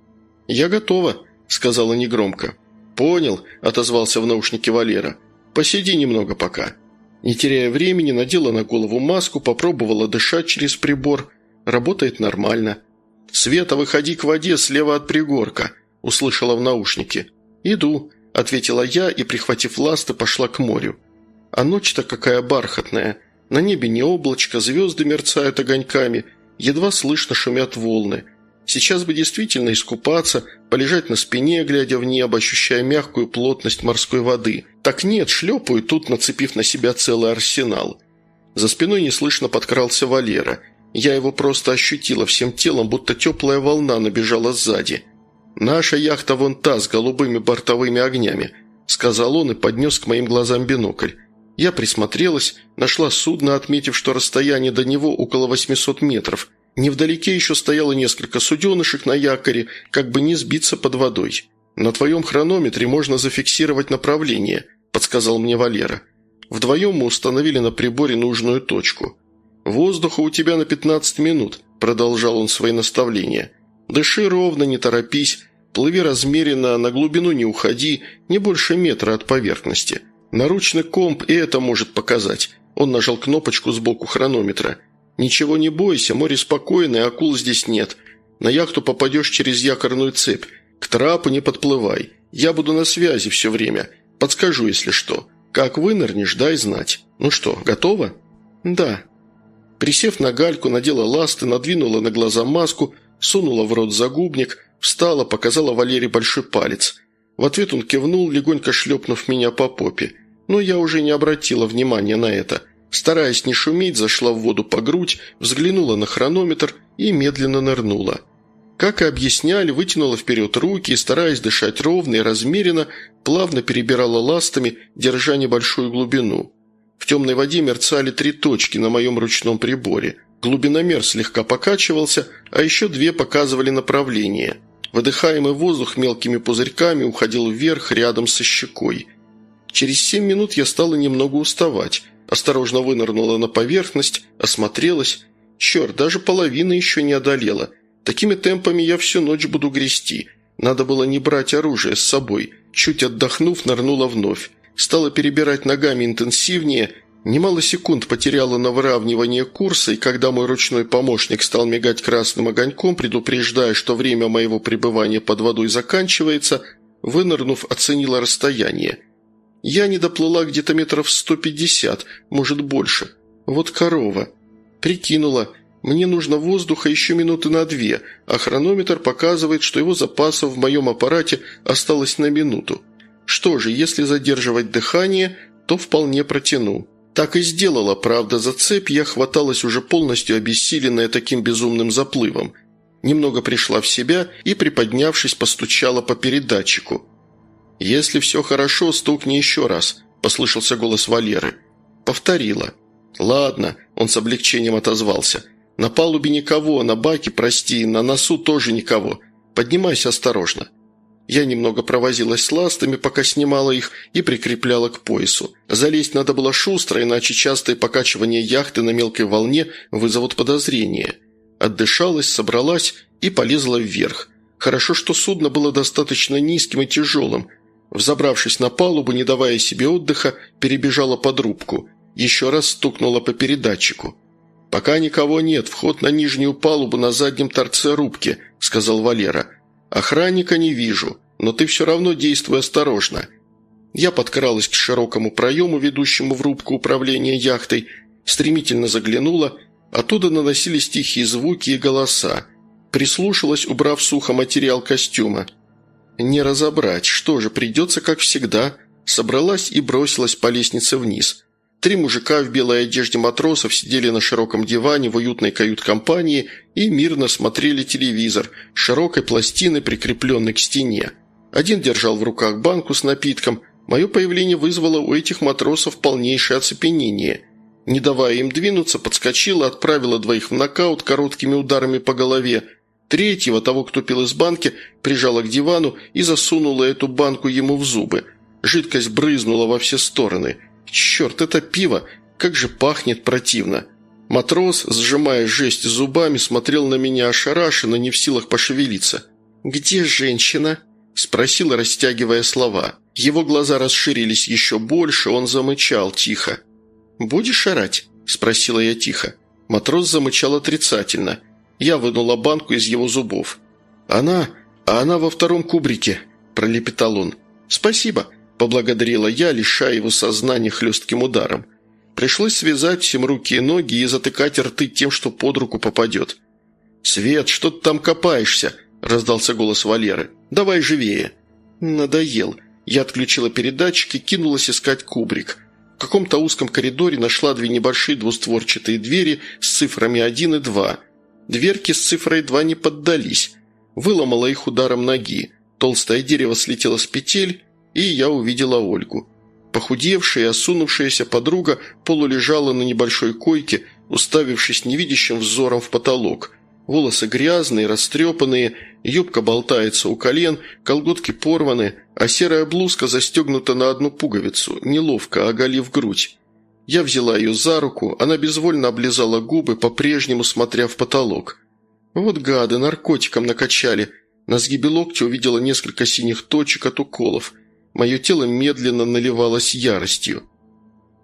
«Я готова», – сказала негромко. «Понял», – отозвался в наушнике Валера. «Посиди немного пока». Не теряя времени, надела на голову маску, попробовала дышать через прибор. Работает нормально. «Света, выходи к воде слева от пригорка», – услышала в наушнике. «Иду», – ответила я и, прихватив ласты, пошла к морю. А ночь-то какая бархатная. На небе не облачко, звезды мерцают огоньками, едва слышно шумят волны. Сейчас бы действительно искупаться, полежать на спине, глядя в небо, ощущая мягкую плотность морской воды. Так нет, шлепаю тут, нацепив на себя целый арсенал. За спиной неслышно подкрался Валера. Я его просто ощутила всем телом, будто теплая волна набежала сзади. «Наша яхта вон та, с голубыми бортовыми огнями», – сказал он и поднес к моим глазам бинокль. Я присмотрелась, нашла судно, отметив, что расстояние до него около 800 метров. Невдалеке еще стояло несколько суденышек на якоре, как бы не сбиться под водой. «На твоем хронометре можно зафиксировать направление», – подсказал мне Валера. Вдвоем мы установили на приборе нужную точку. «Воздуха у тебя на 15 минут», – продолжал он свои наставления – Дыши ровно, не торопись, плыви размеренно, на глубину не уходи, не больше метра от поверхности. Наручный комп и это может показать. Он нажал кнопочку сбоку хронометра. «Ничего не бойся, море спокойное, акул здесь нет. На яхту попадешь через якорную цепь. К трапу не подплывай. Я буду на связи все время. Подскажу, если что. Как вынырнешь, дай знать. Ну что, готово?» «Да». Присев на гальку, надела ласты, надвинула на глаза маску – сунула в рот загубник, встала, показала Валере большой палец. В ответ он кивнул, легонько шлепнув меня по попе. Но я уже не обратила внимания на это. Стараясь не шуметь, зашла в воду по грудь, взглянула на хронометр и медленно нырнула. Как и объясняли, вытянула вперед руки и, стараясь дышать ровно и размеренно, плавно перебирала ластами, держа небольшую глубину. В темной воде мерцали три точки на моем ручном приборе. Глубиномер слегка покачивался, а еще две показывали направление. Выдыхаемый воздух мелкими пузырьками уходил вверх рядом со щекой. Через семь минут я стала немного уставать. Осторожно вынырнула на поверхность, осмотрелась. Черт, даже половина еще не одолела. Такими темпами я всю ночь буду грести. Надо было не брать оружие с собой. Чуть отдохнув, нырнула вновь. Стала перебирать ногами интенсивнее – Немало секунд потеряла на выравнивание курса, и когда мой ручной помощник стал мигать красным огоньком, предупреждая, что время моего пребывания под водой заканчивается, вынырнув, оценила расстояние. Я не доплыла где-то метров 150, может больше. Вот корова. Прикинула. Мне нужно воздуха еще минуты на две, а хронометр показывает, что его запасов в моем аппарате осталось на минуту. Что же, если задерживать дыхание, то вполне протяну. Так и сделала, правда, за цепь я хваталась уже полностью обессиленная таким безумным заплывом. Немного пришла в себя и, приподнявшись, постучала по передатчику. «Если все хорошо, стукни еще раз», – послышался голос Валеры. Повторила. «Ладно», – он с облегчением отозвался. «На палубе никого, на баке, прости, на носу тоже никого. Поднимайся осторожно». Я немного провозилась с ластами, пока снимала их и прикрепляла к поясу. Залезть надо было шустро, иначе частые покачивания яхты на мелкой волне вызовут подозрение. Отдышалась, собралась и полезла вверх. Хорошо, что судно было достаточно низким и тяжелым. Взобравшись на палубу, не давая себе отдыха, перебежала под рубку. Еще раз стукнула по передатчику. «Пока никого нет, вход на нижнюю палубу на заднем торце рубки», – сказал Валера. «Охранника не вижу, но ты все равно действуй осторожно». Я подкралась к широкому проему, ведущему в рубку управления яхтой, стремительно заглянула, оттуда наносились тихие звуки и голоса. Прислушалась, убрав сухо материал костюма. Не разобрать, что же, придется как всегда. Собралась и бросилась по лестнице вниз. Три мужика в белой одежде матросов сидели на широком диване в уютной кают-компании и мирно смотрели телевизор, широкой пластины, прикрепленной к стене. Один держал в руках банку с напитком. Мое появление вызвало у этих матросов полнейшее оцепенение. Не давая им двинуться, подскочила, отправила двоих в нокаут короткими ударами по голове. Третьего, того, кто пил из банки, прижала к дивану и засунула эту банку ему в зубы. Жидкость брызнула во все стороны – «Черт, это пиво! Как же пахнет противно!» Матрос, сжимая жесть зубами, смотрел на меня ошарашенно, не в силах пошевелиться. «Где женщина?» – спросил, растягивая слова. Его глаза расширились еще больше, он замычал тихо. «Будешь орать?» – спросила я тихо. Матрос замычал отрицательно. Я вынула банку из его зубов. «Она... она во втором кубрике», – пролепетал он. «Спасибо», – поблагодарила я, лишая его сознания хлестким ударом. Пришлось связать всем руки и ноги и затыкать рты тем, что под руку попадет. «Свет, что ты там копаешься?» – раздался голос Валеры. «Давай живее». «Надоел». Я отключила передатчик и кинулась искать кубрик. В каком-то узком коридоре нашла две небольшие двустворчатые двери с цифрами 1 и 2. Дверки с цифрой 2 не поддались. Выломала их ударом ноги. Толстое дерево слетело с петель, и я увидела Ольгу. Похудевшая и осунувшаяся подруга полулежала на небольшой койке, уставившись невидящим взором в потолок. Волосы грязные, растрепанные, юбка болтается у колен, колготки порваны, а серая блузка застегнута на одну пуговицу, неловко оголив грудь. Я взяла ее за руку, она безвольно облизала губы, по-прежнему смотря в потолок. Вот гады, наркотиком накачали. На сгибе локтя увидела несколько синих точек от уколов – Мое тело медленно наливалось яростью.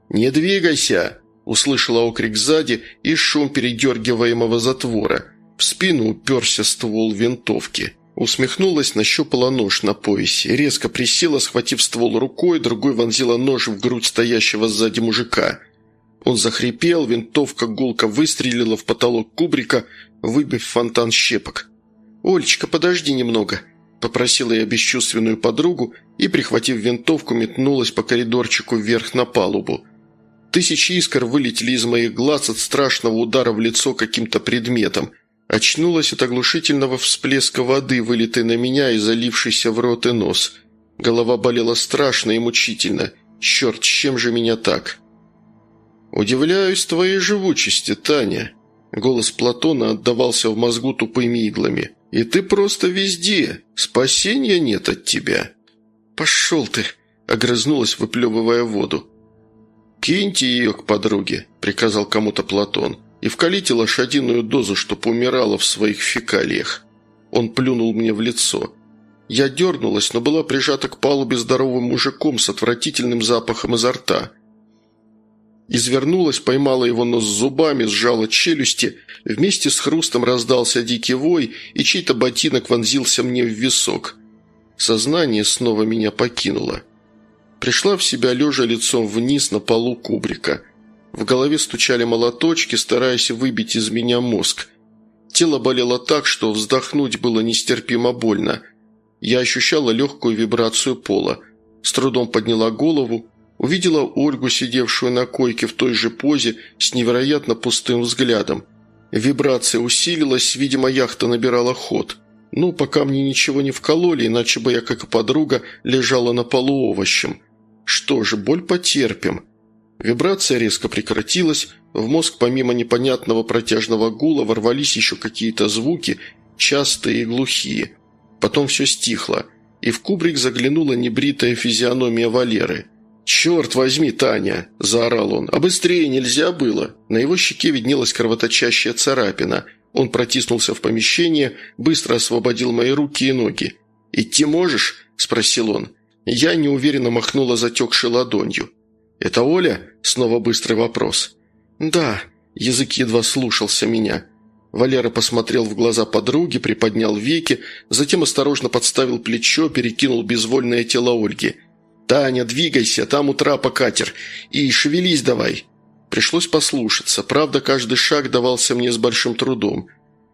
«Не двигайся!» – услышала окрик сзади и шум передергиваемого затвора. В спину уперся ствол винтовки. Усмехнулась, нащупала нож на поясе. Резко присела, схватив ствол рукой, другой вонзила нож в грудь стоящего сзади мужика. Он захрипел, винтовка гулко выстрелила в потолок кубрика, выбив фонтан щепок. «Олечка, подожди немного», – попросила я бесчувственную подругу и, прихватив винтовку, метнулась по коридорчику вверх на палубу. Тысячи искр вылетели из моих глаз от страшного удара в лицо каким-то предметом. Очнулась от оглушительного всплеска воды, вылитой на меня и залившейся в рот и нос. Голова болела страшно и мучительно. Черт, чем же меня так? «Удивляюсь твоей живучести, Таня». Голос Платона отдавался в мозгу тупыми иглами. «И ты просто везде. Спасения нет от тебя». «Пошел ты!» – огрызнулась, выплевывая воду. «Киньте ее к подруге», – приказал кому-то Платон, – «и вкалите лошадиную дозу, чтоб умирала в своих фекалиях». Он плюнул мне в лицо. Я дернулась, но была прижата к палубе здоровым мужиком с отвратительным запахом изо рта. Извернулась, поймала его нос зубами, сжала челюсти, вместе с хрустом раздался дикий вой, и чей-то ботинок вонзился мне в висок. Сознание снова меня покинуло. Пришла в себя лежа лицом вниз на полу кубрика. В голове стучали молоточки, стараясь выбить из меня мозг. Тело болело так, что вздохнуть было нестерпимо больно. Я ощущала легкую вибрацию пола. С трудом подняла голову, увидела Ольгу, сидевшую на койке в той же позе, с невероятно пустым взглядом. Вибрация усилилась, видимо, яхта набирала ход – ну, пока мне ничего не вкололи, иначе бы я, как и подруга, лежала на полу овощем. Что же, боль потерпим. Вибрация резко прекратилась, в мозг помимо непонятного протяжного гула ворвались еще какие-то звуки, частые и глухие. Потом все стихло, и в кубрик заглянула небритая физиономия Валеры. «Черт возьми, Таня!» – заорал он. «А быстрее нельзя было!» На его щеке виднелась кровоточащая царапина – он протиснулся в помещение, быстро освободил мои руки и ноги. «Идти можешь?» – спросил он. Я неуверенно махнула затекшей ладонью. «Это Оля?» – снова быстрый вопрос. «Да», – язык едва слушался меня. Валера посмотрел в глаза подруги, приподнял веки, затем осторожно подставил плечо, перекинул безвольное тело Ольги. «Таня, двигайся, там у трапа катер. И шевелись давай». Пришлось послушаться, правда, каждый шаг давался мне с большим трудом.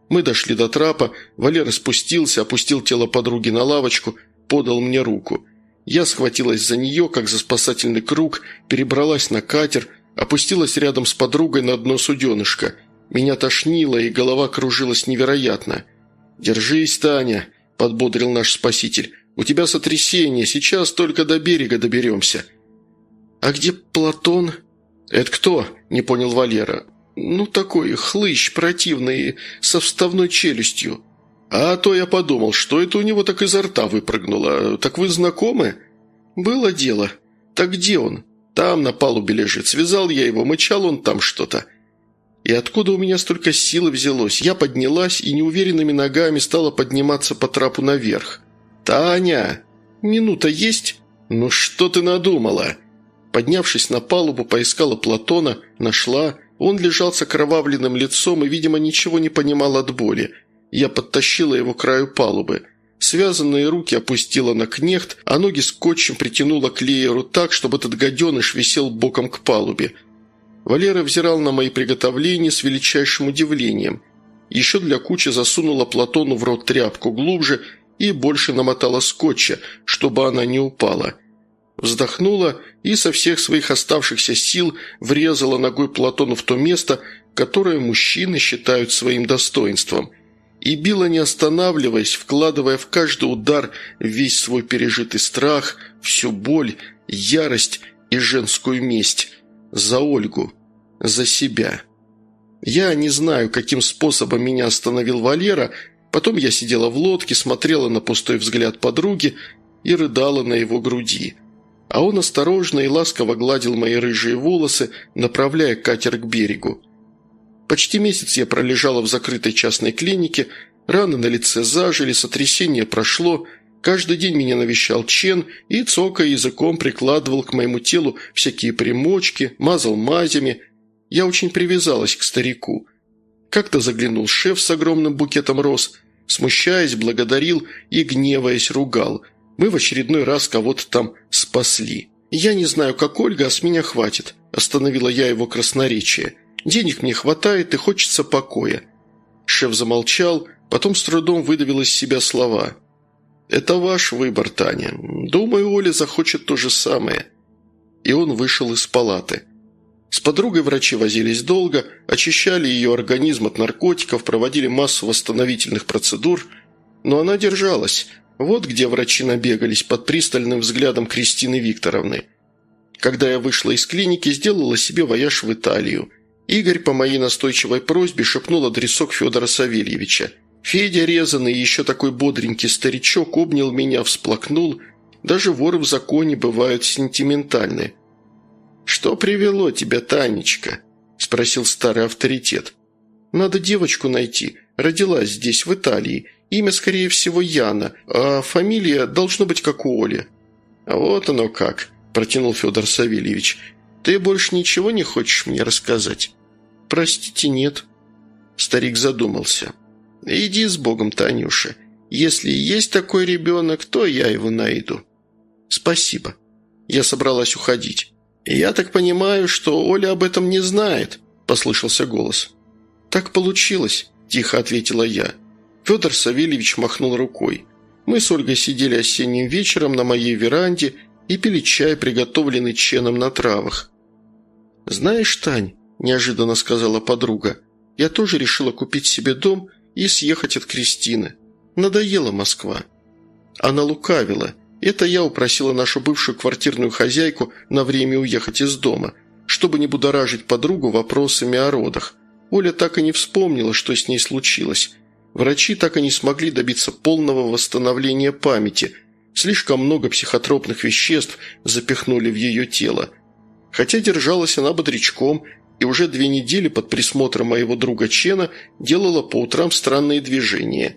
Мы дошли до трапа, Валера спустился, опустил тело подруги на лавочку, подал мне руку. Я схватилась за нее, как за спасательный круг, перебралась на катер, опустилась рядом с подругой на дно суденышка. Меня тошнило, и голова кружилась невероятно. «Держись, Таня», – подбодрил наш спаситель. «У тебя сотрясение, сейчас только до берега доберемся». «А где Платон?» «Это кто?» – не понял Валера. «Ну, такой хлыщ противный, со вставной челюстью». «А то я подумал, что это у него так изо рта выпрыгнуло. Так вы знакомы?» «Было дело. Так где он?» «Там на палубе лежит. Связал я его, мычал он там что-то». И откуда у меня столько силы взялось? Я поднялась и неуверенными ногами стала подниматься по трапу наверх. «Таня! Минута есть? Ну что ты надумала?» Поднявшись на палубу, поискала Платона, нашла. Он лежал с окровавленным лицом и, видимо, ничего не понимал от боли. Я подтащила его к краю палубы. Связанные руки опустила на кнехт, а ноги скотчем притянула к лееру так, чтобы этот гаденыш висел боком к палубе. Валера взирал на мои приготовления с величайшим удивлением. Еще для кучи засунула Платону в рот тряпку глубже и больше намотала скотча, чтобы она не упала – Вздохнула и со всех своих оставшихся сил врезала ногой Платону в то место, которое мужчины считают своим достоинством. И била не останавливаясь, вкладывая в каждый удар весь свой пережитый страх, всю боль, ярость и женскую месть. За Ольгу. За себя. Я не знаю, каким способом меня остановил Валера, потом я сидела в лодке, смотрела на пустой взгляд подруги и рыдала на его груди – а он осторожно и ласково гладил мои рыжие волосы, направляя катер к берегу. Почти месяц я пролежала в закрытой частной клинике, раны на лице зажили, сотрясение прошло, каждый день меня навещал Чен и, цокая языком, прикладывал к моему телу всякие примочки, мазал мазями. Я очень привязалась к старику. Как-то заглянул шеф с огромным букетом роз, смущаясь, благодарил и, гневаясь, ругал – мы в очередной раз кого-то там спасли. Я не знаю, как Ольга, а с меня хватит», – остановила я его красноречие. «Денег мне хватает и хочется покоя». Шеф замолчал, потом с трудом выдавил из себя слова. «Это ваш выбор, Таня. Думаю, Оля захочет то же самое». И он вышел из палаты. Подругой врачи возились долго, очищали ее организм от наркотиков, проводили массу восстановительных процедур, но она держалась – вот где врачи набегались под пристальным взглядом Кристины Викторовны. Когда я вышла из клиники, сделала себе вояж в Италию. Игорь по моей настойчивой просьбе шепнул адресок Федора Савельевича. Федя, резанный еще такой бодренький старичок, обнял меня, всплакнул. Даже воры в законе бывают сентиментальны. «Что привело тебя, Танечка?» – спросил старый авторитет. «Надо девочку найти. Родилась здесь, в Италии. Имя, скорее всего, Яна, а фамилия должно быть как у Оли». «А вот оно как», – протянул Федор Савельевич. «Ты больше ничего не хочешь мне рассказать?» «Простите, нет». Старик задумался. «Иди с Богом, Танюша. Если есть такой ребенок, то я его найду». «Спасибо». Я собралась уходить. «Я так понимаю, что Оля об этом не знает», – послышался голос. «Так получилось», – тихо ответила я. Федор Савельевич махнул рукой. Мы с Ольгой сидели осенним вечером на моей веранде и пили чай, приготовленный ченом на травах. «Знаешь, Тань», – неожиданно сказала подруга, – «я тоже решила купить себе дом и съехать от Кристины. Надоела Москва». Она лукавила. Это я упросила нашу бывшую квартирную хозяйку на время уехать из дома, чтобы не будоражить подругу вопросами о родах. Оля так и не вспомнила, что с ней случилось – Врачи так и не смогли добиться полного восстановления памяти. Слишком много психотропных веществ запихнули в ее тело. Хотя держалась она бодрячком и уже две недели под присмотром моего друга Чена делала по утрам странные движения.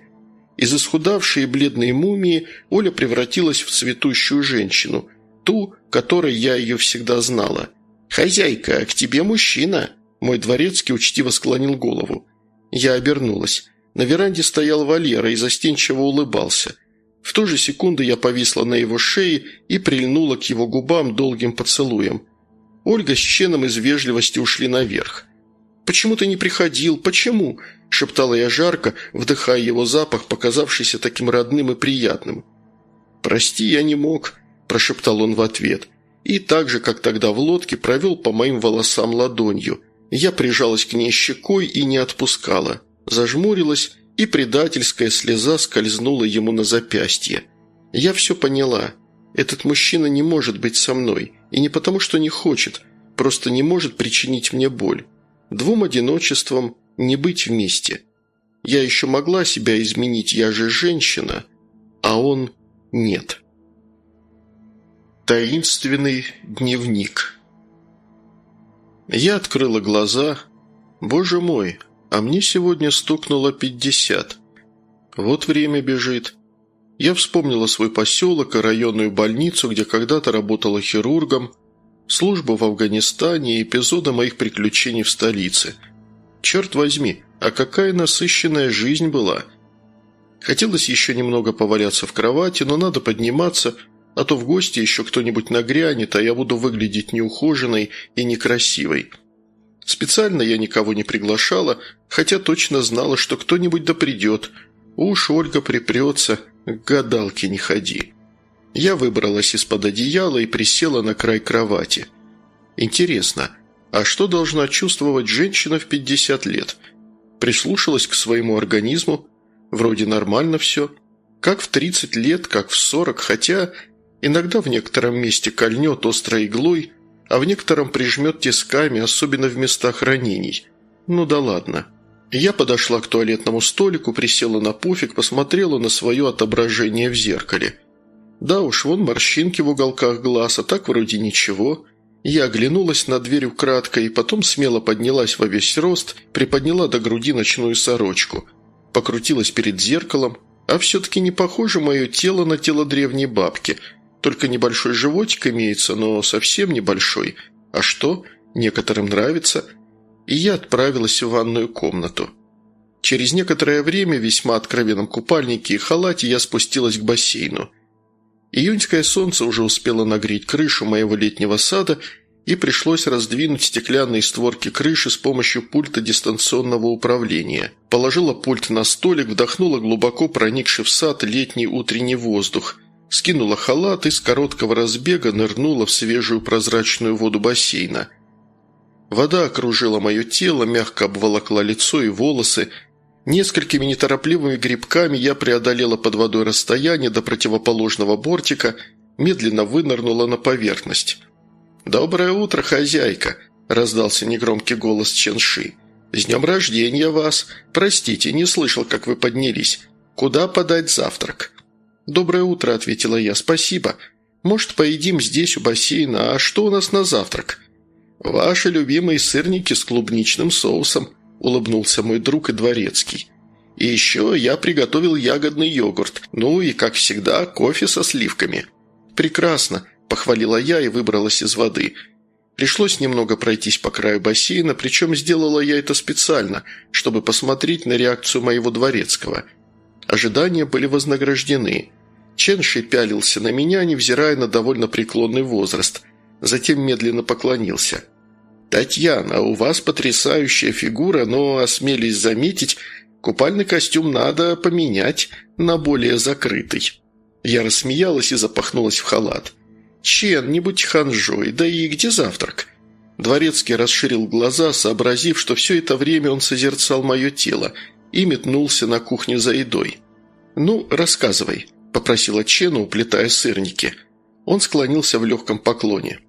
Из исхудавшей и бледной мумии Оля превратилась в цветущую женщину, ту, которой я ее всегда знала. «Хозяйка, к тебе мужчина!» Мой дворецкий учтиво склонил голову. Я обернулась. На веранде стоял Валера и застенчиво улыбался. В ту же секунду я повисла на его шее и прильнула к его губам долгим поцелуем. Ольга с Ченом из вежливости ушли наверх. Почему ты не приходил? Почему?» – шептала я жарко, вдыхая его запах, показавшийся таким родным и приятным. «Прости, я не мог», – прошептал он в ответ. И так же, как тогда в лодке, провел по моим волосам ладонью. Я прижалась к ней щекой и не отпускала. Зажмурилась, и предательская слеза скользнула ему на запястье. Я все поняла. Этот мужчина не может быть со мной. И не потому, что не хочет, просто не может причинить мне боль. Двум одиночеством не быть вместе. Я еще могла себя изменить, я же женщина, а он нет. Таинственный дневник Я открыла глаза. Боже мой, а мне сегодня стукнуло пятьдесят. Вот время бежит. Я вспомнила свой поселок и районную больницу, где когда-то работала хирургом, службу в Афганистане и эпизоды моих приключений в столице. Черт возьми, а какая насыщенная жизнь была. Хотелось еще немного поваляться в кровати, но надо подниматься, а то в гости еще кто-нибудь нагрянет, а я буду выглядеть неухоженной и некрасивой. Специально я никого не приглашала, хотя точно знала, что кто-нибудь да придет. Уж Ольга припрется, к гадалке не ходи. Я выбралась из-под одеяла и присела на край кровати. Интересно, а что должна чувствовать женщина в 50 лет? Прислушалась к своему организму, вроде нормально все. Как в 30 лет, как в 40, хотя иногда в некотором месте кольнет острой иглой, а в некотором прижмет тисками, особенно в местах ранений. Ну да ладно. Я подошла к туалетному столику, присела на пуфик, посмотрела на свое отображение в зеркале – да уж, вон морщинки в уголках глаз, а так вроде ничего. Я оглянулась на дверь украдкой и потом смело поднялась во весь рост, приподняла до груди ночную сорочку. Покрутилась перед зеркалом, а все-таки не похоже мое тело на тело древней бабки. Только небольшой животик имеется, но совсем небольшой. А что? Некоторым нравится. И я отправилась в ванную комнату. Через некоторое время весьма откровенном купальнике и халате я спустилась к бассейну. Июньское солнце уже успело нагреть крышу моего летнего сада, и пришлось раздвинуть стеклянные створки крыши с помощью пульта дистанционного управления. Положила пульт на столик, вдохнула глубоко проникший в сад летний утренний воздух, скинула халат и с короткого разбега нырнула в свежую прозрачную воду бассейна. Вода окружила мое тело, мягко обволокла лицо и волосы, Несколькими неторопливыми грибками я преодолела под водой расстояние до противоположного бортика, медленно вынырнула на поверхность. «Доброе утро, хозяйка!» – раздался негромкий голос Ченши. «С днем рождения вас! Простите, не слышал, как вы поднялись. Куда подать завтрак?» «Доброе утро», – ответила я. «Спасибо. Может, поедим здесь, у бассейна. А что у нас на завтрак?» «Ваши любимые сырники с клубничным соусом», – улыбнулся мой друг и дворецкий. «И еще я приготовил ягодный йогурт, ну и, как всегда, кофе со сливками». «Прекрасно», – похвалила я и выбралась из воды. Пришлось немного пройтись по краю бассейна, причем сделала я это специально, чтобы посмотреть на реакцию моего дворецкого. Ожидания были вознаграждены. Ченши пялился на меня, невзирая на довольно преклонный возраст. Затем медленно поклонился – «Татьяна, у вас потрясающая фигура, но, осмелись заметить, купальный костюм надо поменять на более закрытый». Я рассмеялась и запахнулась в халат. «Чен, не будь ханжой, да и где завтрак?» Дворецкий расширил глаза, сообразив, что все это время он созерцал мое тело, и метнулся на кухню за едой. «Ну, рассказывай», – попросила Чена, уплетая сырники. Он склонился в легком поклоне.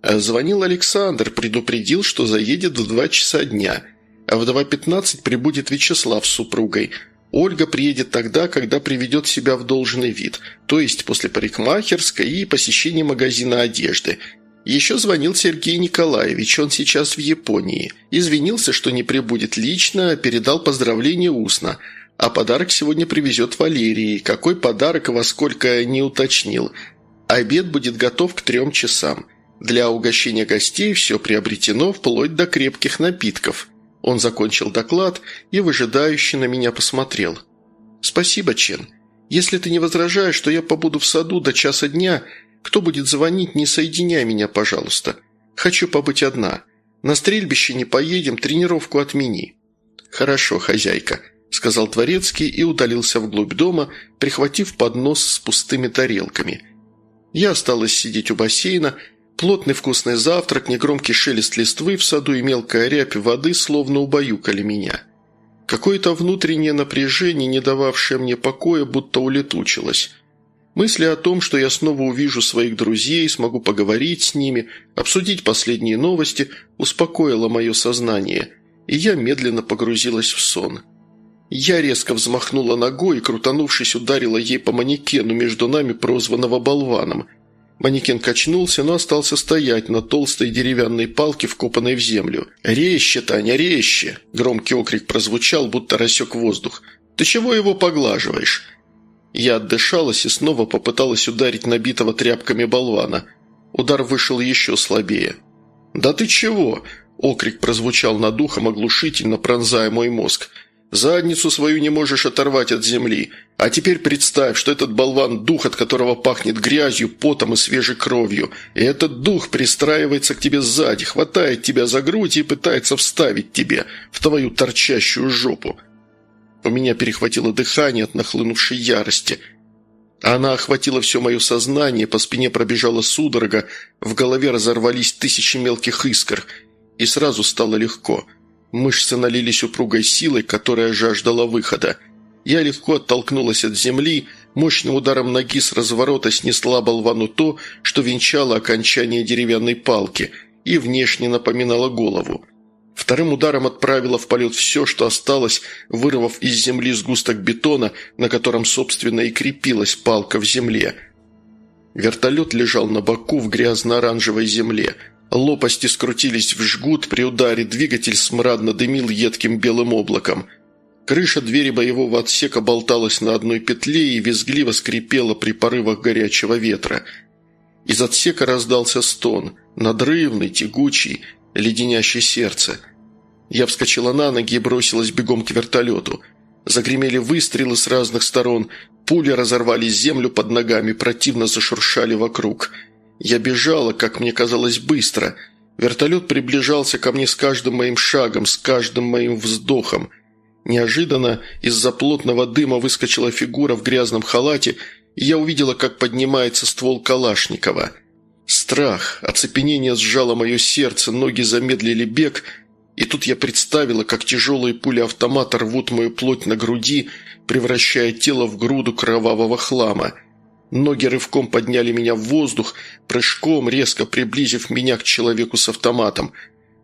А звонил Александр, предупредил, что заедет в два часа дня, а в 2.15 прибудет Вячеслав с супругой. Ольга приедет тогда, когда приведет себя в должный вид, то есть после парикмахерской и посещения магазина одежды. Еще звонил Сергей Николаевич, он сейчас в Японии. Извинился, что не прибудет лично, передал поздравления устно. А подарок сегодня привезет Валерий. Какой подарок во сколько не уточнил. Обед будет готов к трем часам. Для угощения гостей все приобретено вплоть до крепких напитков. Он закончил доклад и выжидающе на меня посмотрел. «Спасибо, Чен. Если ты не возражаешь, что я побуду в саду до часа дня, кто будет звонить, не соединяй меня, пожалуйста. Хочу побыть одна. На стрельбище не поедем, тренировку отмени». «Хорошо, хозяйка», – сказал Творецкий и удалился вглубь дома, прихватив поднос с пустыми тарелками. Я осталась сидеть у бассейна, плотный вкусный завтрак, негромкий шелест листвы в саду и мелкая рябь воды словно убаюкали меня. Какое-то внутреннее напряжение, не дававшее мне покоя, будто улетучилось. Мысли о том, что я снова увижу своих друзей, смогу поговорить с ними, обсудить последние новости, успокоило мое сознание, и я медленно погрузилась в сон. Я резко взмахнула ногой и, крутанувшись, ударила ей по манекену между нами, прозванного болваном. Манекен качнулся, но остался стоять на толстой деревянной палке, вкопанной в землю. «Резче, Таня, резче!» Громкий окрик прозвучал, будто рассек воздух. «Ты чего его поглаживаешь?» Я отдышалась и снова попыталась ударить набитого тряпками болвана. Удар вышел еще слабее. «Да ты чего?» – окрик прозвучал над ухом, оглушительно пронзая мой мозг. «Задницу свою не можешь оторвать от земли. А теперь представь, что этот болван – дух, от которого пахнет грязью, потом и свежей кровью. И этот дух пристраивается к тебе сзади, хватает тебя за грудь и пытается вставить тебе в твою торчащую жопу. У меня перехватило дыхание от нахлынувшей ярости. Она охватила все мое сознание, по спине пробежала судорога, в голове разорвались тысячи мелких искр, и сразу стало легко. Мышцы налились упругой силой, которая жаждала выхода. Я легко оттолкнулась от земли, мощным ударом ноги с разворота снесла болвану то, что венчало окончание деревянной палки и внешне напоминало голову. Вторым ударом отправила в полет все, что осталось, вырвав из земли сгусток бетона, на котором, собственно, и крепилась палка в земле. Вертолет лежал на боку в грязно-оранжевой земле. Лопасти скрутились в жгут, при ударе двигатель смрадно дымил едким белым облаком. Крыша двери боевого отсека болталась на одной петле и визгливо скрипела при порывах горячего ветра. Из отсека раздался стон, надрывный, тягучий, леденящий сердце. Я вскочила на ноги и бросилась бегом к вертолету. Загремели выстрелы с разных сторон, пули разорвали землю под ногами, противно зашуршали вокруг. Я бежала, как мне казалось, быстро. Вертолет приближался ко мне с каждым моим шагом, с каждым моим вздохом. Неожиданно из-за плотного дыма выскочила фигура в грязном халате, и я увидела, как поднимается ствол Калашникова – Страх, оцепенение сжало мое сердце, ноги замедлили бег, и тут я представила, как тяжелые пули автомата рвут мою плоть на груди, превращая тело в груду кровавого хлама. Ноги рывком подняли меня в воздух, прыжком, резко приблизив меня к человеку с автоматом.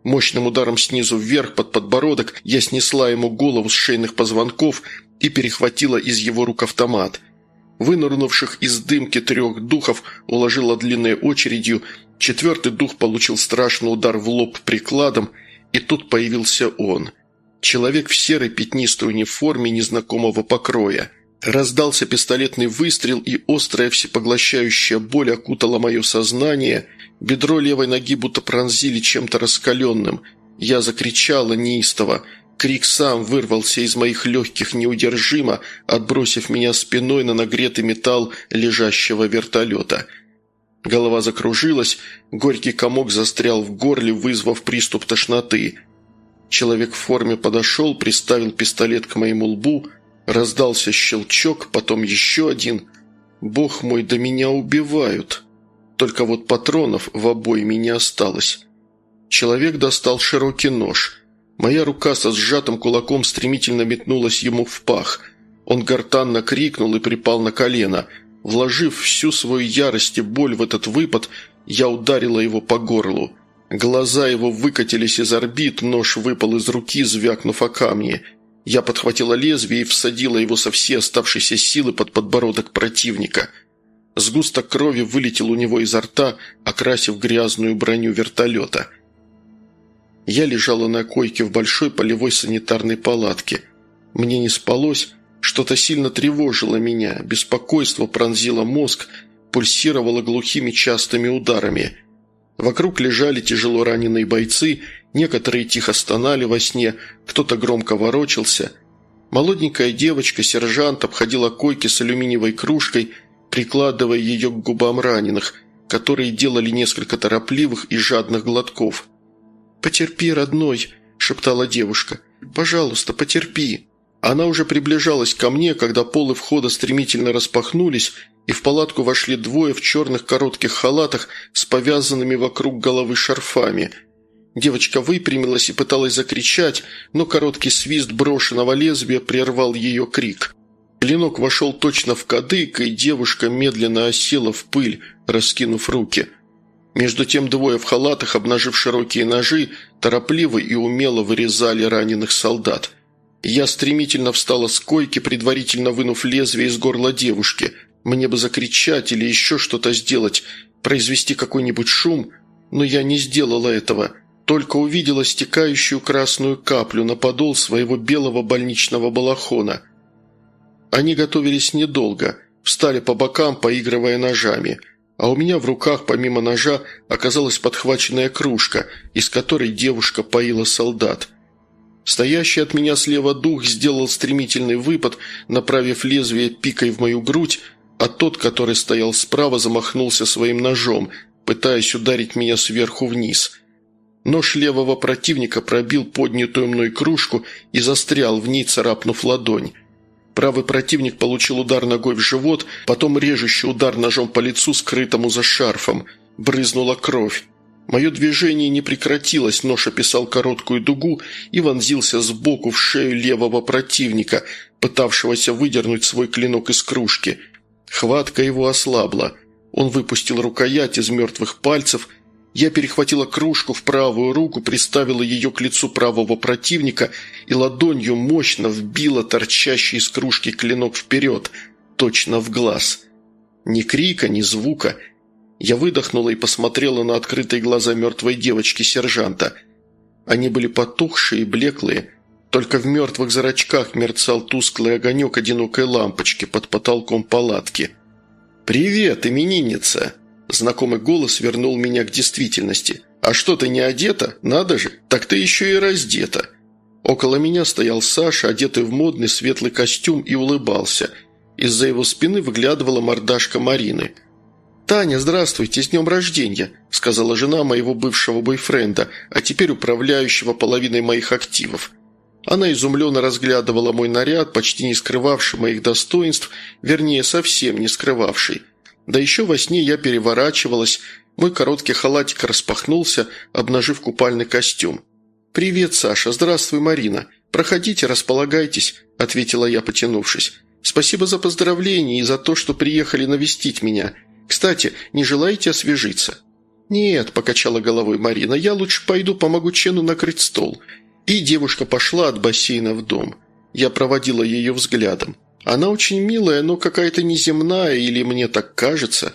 Мощным ударом снизу вверх под подбородок я снесла ему голову с шейных позвонков и перехватила из его рук автомат – Вынырнувших из дымки трех духов уложила длинной очередью, четвертый дух получил страшный удар в лоб прикладом, и тут появился он. Человек в серой пятнистой униформе незнакомого покроя. Раздался пистолетный выстрел, и острая всепоглощающая боль окутала мое сознание, бедро левой ноги будто пронзили чем-то раскаленным. Я закричала неистово – Крик сам вырвался из моих легких неудержимо, отбросив меня спиной на нагретый металл лежащего вертолета. Голова закружилась, горький комок застрял в горле, вызвав приступ тошноты. Человек в форме подошел, приставил пистолет к моему лбу, раздался щелчок, потом еще один. «Бог мой, да меня убивают!» Только вот патронов в обойме не осталось. Человек достал широкий нож – Моя рука со сжатым кулаком стремительно метнулась ему в пах. Он гортанно крикнул и припал на колено. Вложив всю свою ярость и боль в этот выпад, я ударила его по горлу. Глаза его выкатились из орбит, нож выпал из руки, звякнув о камни. Я подхватила лезвие и всадила его со всей оставшейся силы под подбородок противника. Сгусток крови вылетел у него изо рта, окрасив грязную броню вертолета – я лежала на койке в большой полевой санитарной палатке. Мне не спалось, что-то сильно тревожило меня, беспокойство пронзило мозг, пульсировало глухими частыми ударами. Вокруг лежали тяжело раненые бойцы, некоторые тихо стонали во сне, кто-то громко ворочался. Молоденькая девочка, сержант, обходила койки с алюминиевой кружкой, прикладывая ее к губам раненых, которые делали несколько торопливых и жадных глотков – «Потерпи, родной», – шептала девушка. «Пожалуйста, потерпи». Она уже приближалась ко мне, когда полы входа стремительно распахнулись, и в палатку вошли двое в черных коротких халатах с повязанными вокруг головы шарфами. Девочка выпрямилась и пыталась закричать, но короткий свист брошенного лезвия прервал ее крик. Клинок вошел точно в кадык, и девушка медленно осела в пыль, раскинув руки. Между тем двое в халатах, обнажив широкие ножи, торопливо и умело вырезали раненых солдат. Я стремительно встала с койки, предварительно вынув лезвие из горла девушки – мне бы закричать или еще что-то сделать, произвести какой-нибудь шум, но я не сделала этого, только увидела стекающую красную каплю на подол своего белого больничного балахона. Они готовились недолго, встали по бокам, поигрывая ножами, а у меня в руках помимо ножа оказалась подхваченная кружка, из которой девушка поила солдат. Стоящий от меня слева дух сделал стремительный выпад, направив лезвие пикой в мою грудь, а тот, который стоял справа, замахнулся своим ножом, пытаясь ударить меня сверху вниз. Нож левого противника пробил поднятую мной кружку и застрял в ней, царапнув ладонь. Правый противник получил удар ногой в живот, потом режущий удар ножом по лицу, скрытому за шарфом. Брызнула кровь. Мое движение не прекратилось, нож описал короткую дугу и вонзился сбоку в шею левого противника, пытавшегося выдернуть свой клинок из кружки – Хватка его ослабла. Он выпустил рукоять из мертвых пальцев. Я перехватила кружку в правую руку, приставила ее к лицу правого противника и ладонью мощно вбила торчащий из кружки клинок вперед, точно в глаз. Ни крика, ни звука. Я выдохнула и посмотрела на открытые глаза мертвой девочки-сержанта. Они были потухшие и блеклые, только в мертвых зрачках мерцал тусклый огонек одинокой лампочки под потолком палатки. «Привет, именинница!» Знакомый голос вернул меня к действительности. «А что, ты не одета? Надо же! Так ты еще и раздета!» Около меня стоял Саша, одетый в модный светлый костюм, и улыбался. Из-за его спины выглядывала мордашка Марины. «Таня, здравствуйте, с днем рождения!» – сказала жена моего бывшего бойфренда, а теперь управляющего половиной моих активов – она изумленно разглядывала мой наряд, почти не скрывавший моих достоинств, вернее, совсем не скрывавший. Да еще во сне я переворачивалась, мой короткий халатик распахнулся, обнажив купальный костюм. «Привет, Саша. Здравствуй, Марина. Проходите, располагайтесь», – ответила я, потянувшись. «Спасибо за поздравления и за то, что приехали навестить меня. Кстати, не желаете освежиться?» «Нет», – покачала головой Марина, – «я лучше пойду помогу Чену накрыть стол. И девушка пошла от бассейна в дом. Я проводила ее взглядом. Она очень милая, но какая-то неземная, или мне так кажется.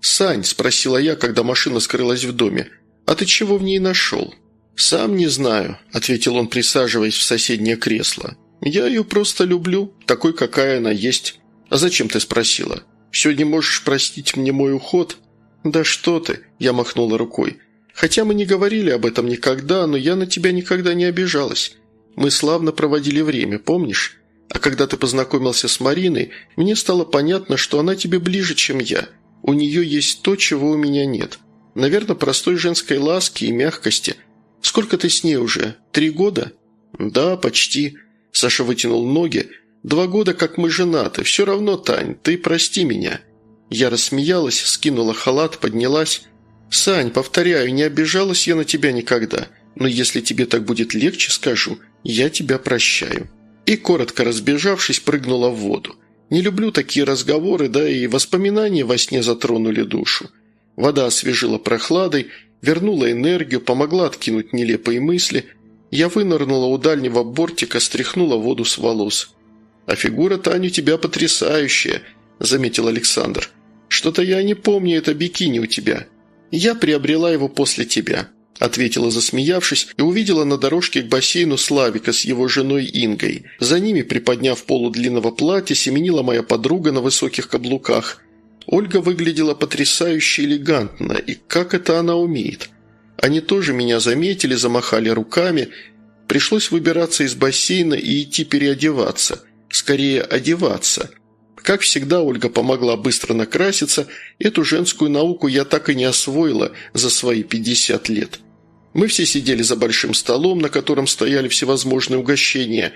«Сань», – спросила я, когда машина скрылась в доме, – «а ты чего в ней нашел?» «Сам не знаю», – ответил он, присаживаясь в соседнее кресло. «Я ее просто люблю, такой, какая она есть. А зачем ты спросила? Сегодня можешь простить мне мой уход?» «Да что ты», – я махнула рукой. Хотя мы не говорили об этом никогда, но я на тебя никогда не обижалась. Мы славно проводили время, помнишь? А когда ты познакомился с Мариной, мне стало понятно, что она тебе ближе, чем я. У нее есть то, чего у меня нет. Наверное, простой женской ласки и мягкости. Сколько ты с ней уже? Три года? Да, почти. Саша вытянул ноги. Два года, как мы женаты. Все равно, Тань, ты прости меня. Я рассмеялась, скинула халат, поднялась. «Сань, повторяю, не обижалась я на тебя никогда, но если тебе так будет легче, скажу, я тебя прощаю». И, коротко разбежавшись, прыгнула в воду. Не люблю такие разговоры, да и воспоминания во сне затронули душу. Вода освежила прохладой, вернула энергию, помогла откинуть нелепые мысли. Я вынырнула у дальнего бортика, стряхнула воду с волос. «А фигура, Таня, у тебя потрясающая», – заметил Александр. «Что-то я не помню это бикини у тебя». «Я приобрела его после тебя», – ответила, засмеявшись, и увидела на дорожке к бассейну Славика с его женой Ингой. За ними, приподняв полу длинного платья, семенила моя подруга на высоких каблуках. Ольга выглядела потрясающе элегантно, и как это она умеет. Они тоже меня заметили, замахали руками. Пришлось выбираться из бассейна и идти переодеваться. Скорее, одеваться – как всегда, Ольга помогла быстро накраситься, эту женскую науку я так и не освоила за свои 50 лет. Мы все сидели за большим столом, на котором стояли всевозможные угощения.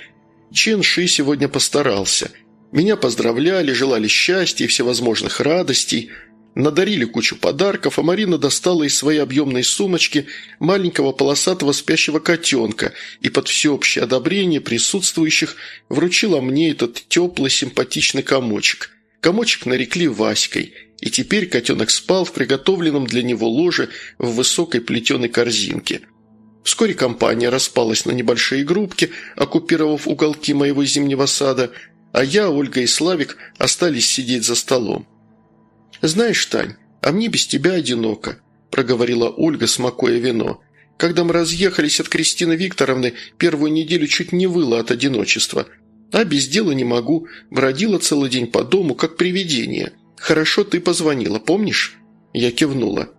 Чен Ши сегодня постарался. Меня поздравляли, желали счастья и всевозможных радостей – Надарили кучу подарков, а Марина достала из своей объемной сумочки маленького полосатого спящего котенка и под всеобщее одобрение присутствующих вручила мне этот теплый симпатичный комочек. Комочек нарекли Васькой, и теперь котенок спал в приготовленном для него ложе в высокой плетеной корзинке. Вскоре компания распалась на небольшие группки, оккупировав уголки моего зимнего сада, а я, Ольга и Славик остались сидеть за столом. «Знаешь, Тань, а мне без тебя одиноко», – проговорила Ольга, смакуя вино. «Когда мы разъехались от Кристины Викторовны, первую неделю чуть не выла от одиночества. А без дела не могу, бродила целый день по дому, как привидение. Хорошо ты позвонила, помнишь?» Я кивнула.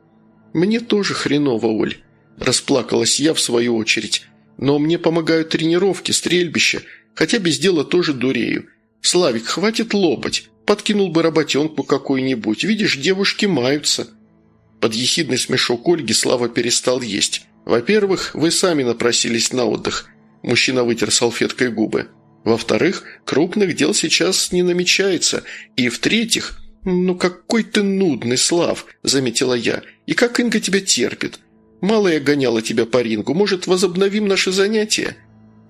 «Мне тоже хреново, Оль», – расплакалась я в свою очередь. «Но мне помогают тренировки, стрельбище, хотя без дела тоже дурею. Славик, хватит лопать. Подкинул бы работенку какую-нибудь. Видишь, девушки маются». Под ехидный смешок Ольги Слава перестал есть. «Во-первых, вы сами напросились на отдых». Мужчина вытер салфеткой губы. «Во-вторых, крупных дел сейчас не намечается. И в-третьих, ну какой ты нудный, Слав», – заметила я. «И как Инга тебя терпит? Мало я гоняла тебя по рингу. Может, возобновим наши занятия?»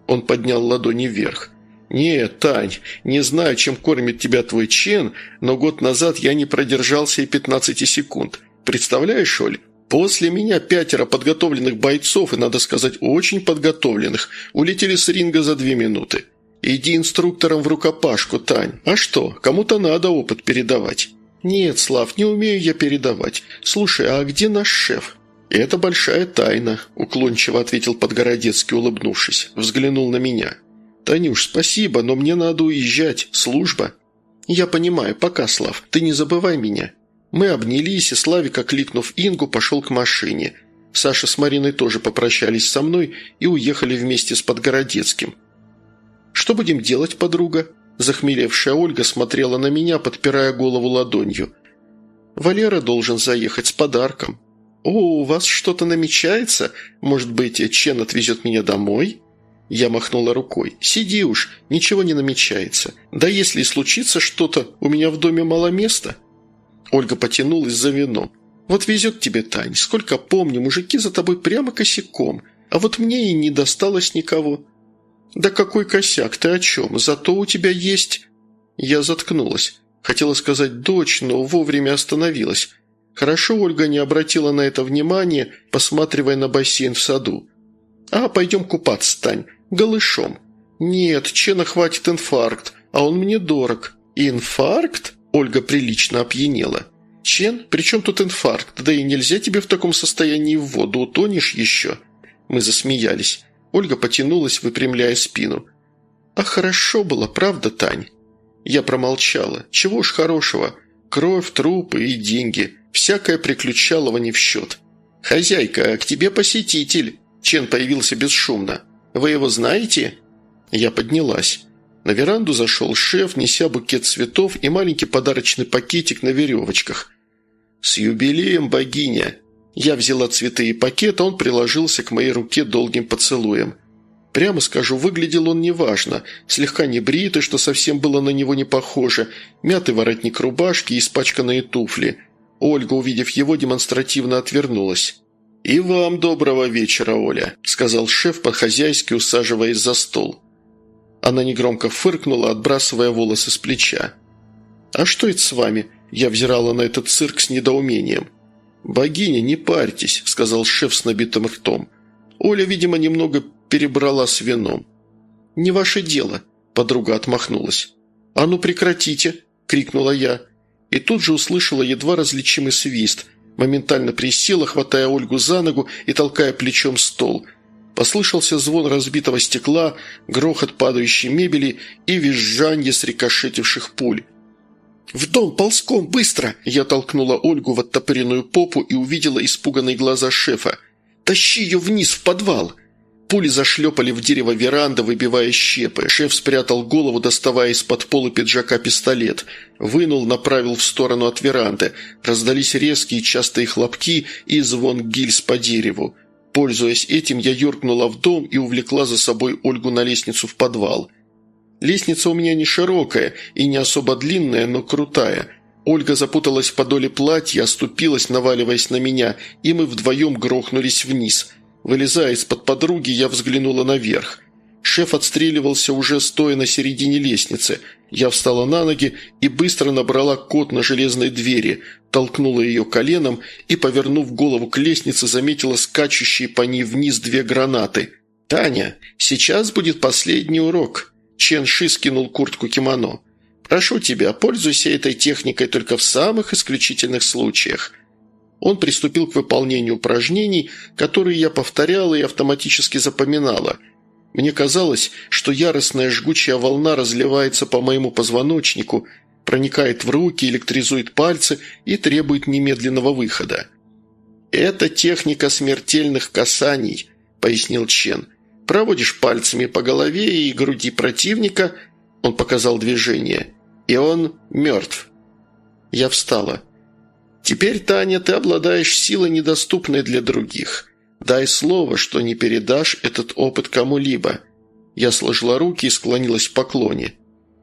Он поднял ладони вверх. «Нет, Тань, не знаю, чем кормит тебя твой Чен, но год назад я не продержался и 15 секунд. Представляешь, Оль, после меня пятеро подготовленных бойцов, и, надо сказать, очень подготовленных, улетели с ринга за две минуты. Иди инструктором в рукопашку, Тань. А что, кому-то надо опыт передавать». «Нет, Слав, не умею я передавать. Слушай, а где наш шеф?» «Это большая тайна», – уклончиво ответил Подгородецкий, улыбнувшись. Взглянул на меня. «Танюш, спасибо, но мне надо уезжать. Служба». «Я понимаю. Пока, Слав. Ты не забывай меня». Мы обнялись, и Славик, окликнув Ингу, пошел к машине. Саша с Мариной тоже попрощались со мной и уехали вместе с Подгородецким. «Что будем делать, подруга?» Захмелевшая Ольга смотрела на меня, подпирая голову ладонью. «Валера должен заехать с подарком». «О, у вас что-то намечается? Может быть, Чен отвезет меня домой?» Я махнула рукой. «Сиди уж, ничего не намечается. Да если и случится что-то, у меня в доме мало места». Ольга потянулась за вином. «Вот везет тебе, Тань. Сколько помню, мужики за тобой прямо косяком. А вот мне и не досталось никого». «Да какой косяк? Ты о чем? Зато у тебя есть...» Я заткнулась. Хотела сказать «дочь», но вовремя остановилась. Хорошо Ольга не обратила на это внимания, посматривая на бассейн в саду. «А, пойдем купаться, Тань. Голышом. Нет, Чена хватит инфаркт, а он мне дорог. Инфаркт? Ольга прилично опьянела. Чен, при чем тут инфаркт? Да и нельзя тебе в таком состоянии в воду, утонешь еще. Мы засмеялись. Ольга потянулась, выпрямляя спину. «А хорошо было, правда, Тань?» Я промолчала. «Чего уж хорошего. Кровь, трупы и деньги. Всякое приключалово не в счет. Хозяйка, к тебе посетитель!» Чен появился бесшумно. Вы его знаете?» Я поднялась. На веранду зашел шеф, неся букет цветов и маленький подарочный пакетик на веревочках. «С юбилеем, богиня!» Я взяла цветы и пакет, а он приложился к моей руке долгим поцелуем. Прямо скажу, выглядел он неважно, слегка небритый, что совсем было на него не похоже, мятый воротник рубашки и испачканные туфли. Ольга, увидев его, демонстративно отвернулась. «И вам доброго вечера, Оля», – сказал шеф по-хозяйски, усаживаясь за стол. Она негромко фыркнула, отбрасывая волосы с плеча. «А что это с вами?» – я взирала на этот цирк с недоумением. «Богиня, не парьтесь», – сказал шеф с набитым ртом. Оля, видимо, немного перебрала с вином. «Не ваше дело», – подруга отмахнулась. «А ну прекратите!» – крикнула я. И тут же услышала едва различимый свист – Моментально присела, хватая Ольгу за ногу и толкая плечом стол. Послышался звон разбитого стекла, грохот падающей мебели и визжанье срикошетивших пуль. «В дом, ползком, быстро!» Я толкнула Ольгу в оттопыренную попу и увидела испуганные глаза шефа. «Тащи ее вниз, в подвал!» Пули зашлепали в дерево веранды, выбивая щепы. Шеф спрятал голову, доставая из-под пола пиджака пистолет. Вынул, направил в сторону от веранды. Раздались резкие частые хлопки и звон гильз по дереву. Пользуясь этим, я юркнула в дом и увлекла за собой Ольгу на лестницу в подвал. Лестница у меня не широкая и не особо длинная, но крутая. Ольга запуталась в подоле платья, оступилась, наваливаясь на меня, и мы вдвоем грохнулись вниз. Вылезая из-под подруги, я взглянула наверх. Шеф отстреливался уже стоя на середине лестницы. Я встала на ноги и быстро набрала код на железной двери, толкнула ее коленом и, повернув голову к лестнице, заметила скачущие по ней вниз две гранаты. «Таня, сейчас будет последний урок», Чен Ши скинул куртку кимоно. «Прошу тебя, пользуйся этой техникой только в самых исключительных случаях». Он приступил к выполнению упражнений, которые я повторяла и автоматически запоминала. Мне казалось, что яростная жгучая волна разливается по моему позвоночнику, проникает в руки, электризует пальцы и требует немедленного выхода. «Это техника смертельных касаний», – пояснил Чен. Проводишь пальцами по голове и груди противника, он показал движение, и он мертв. Я встала. Теперь, Таня, ты обладаешь силой, недоступной для других. Дай слово, что не передашь этот опыт кому-либо. Я сложила руки и склонилась в поклоне.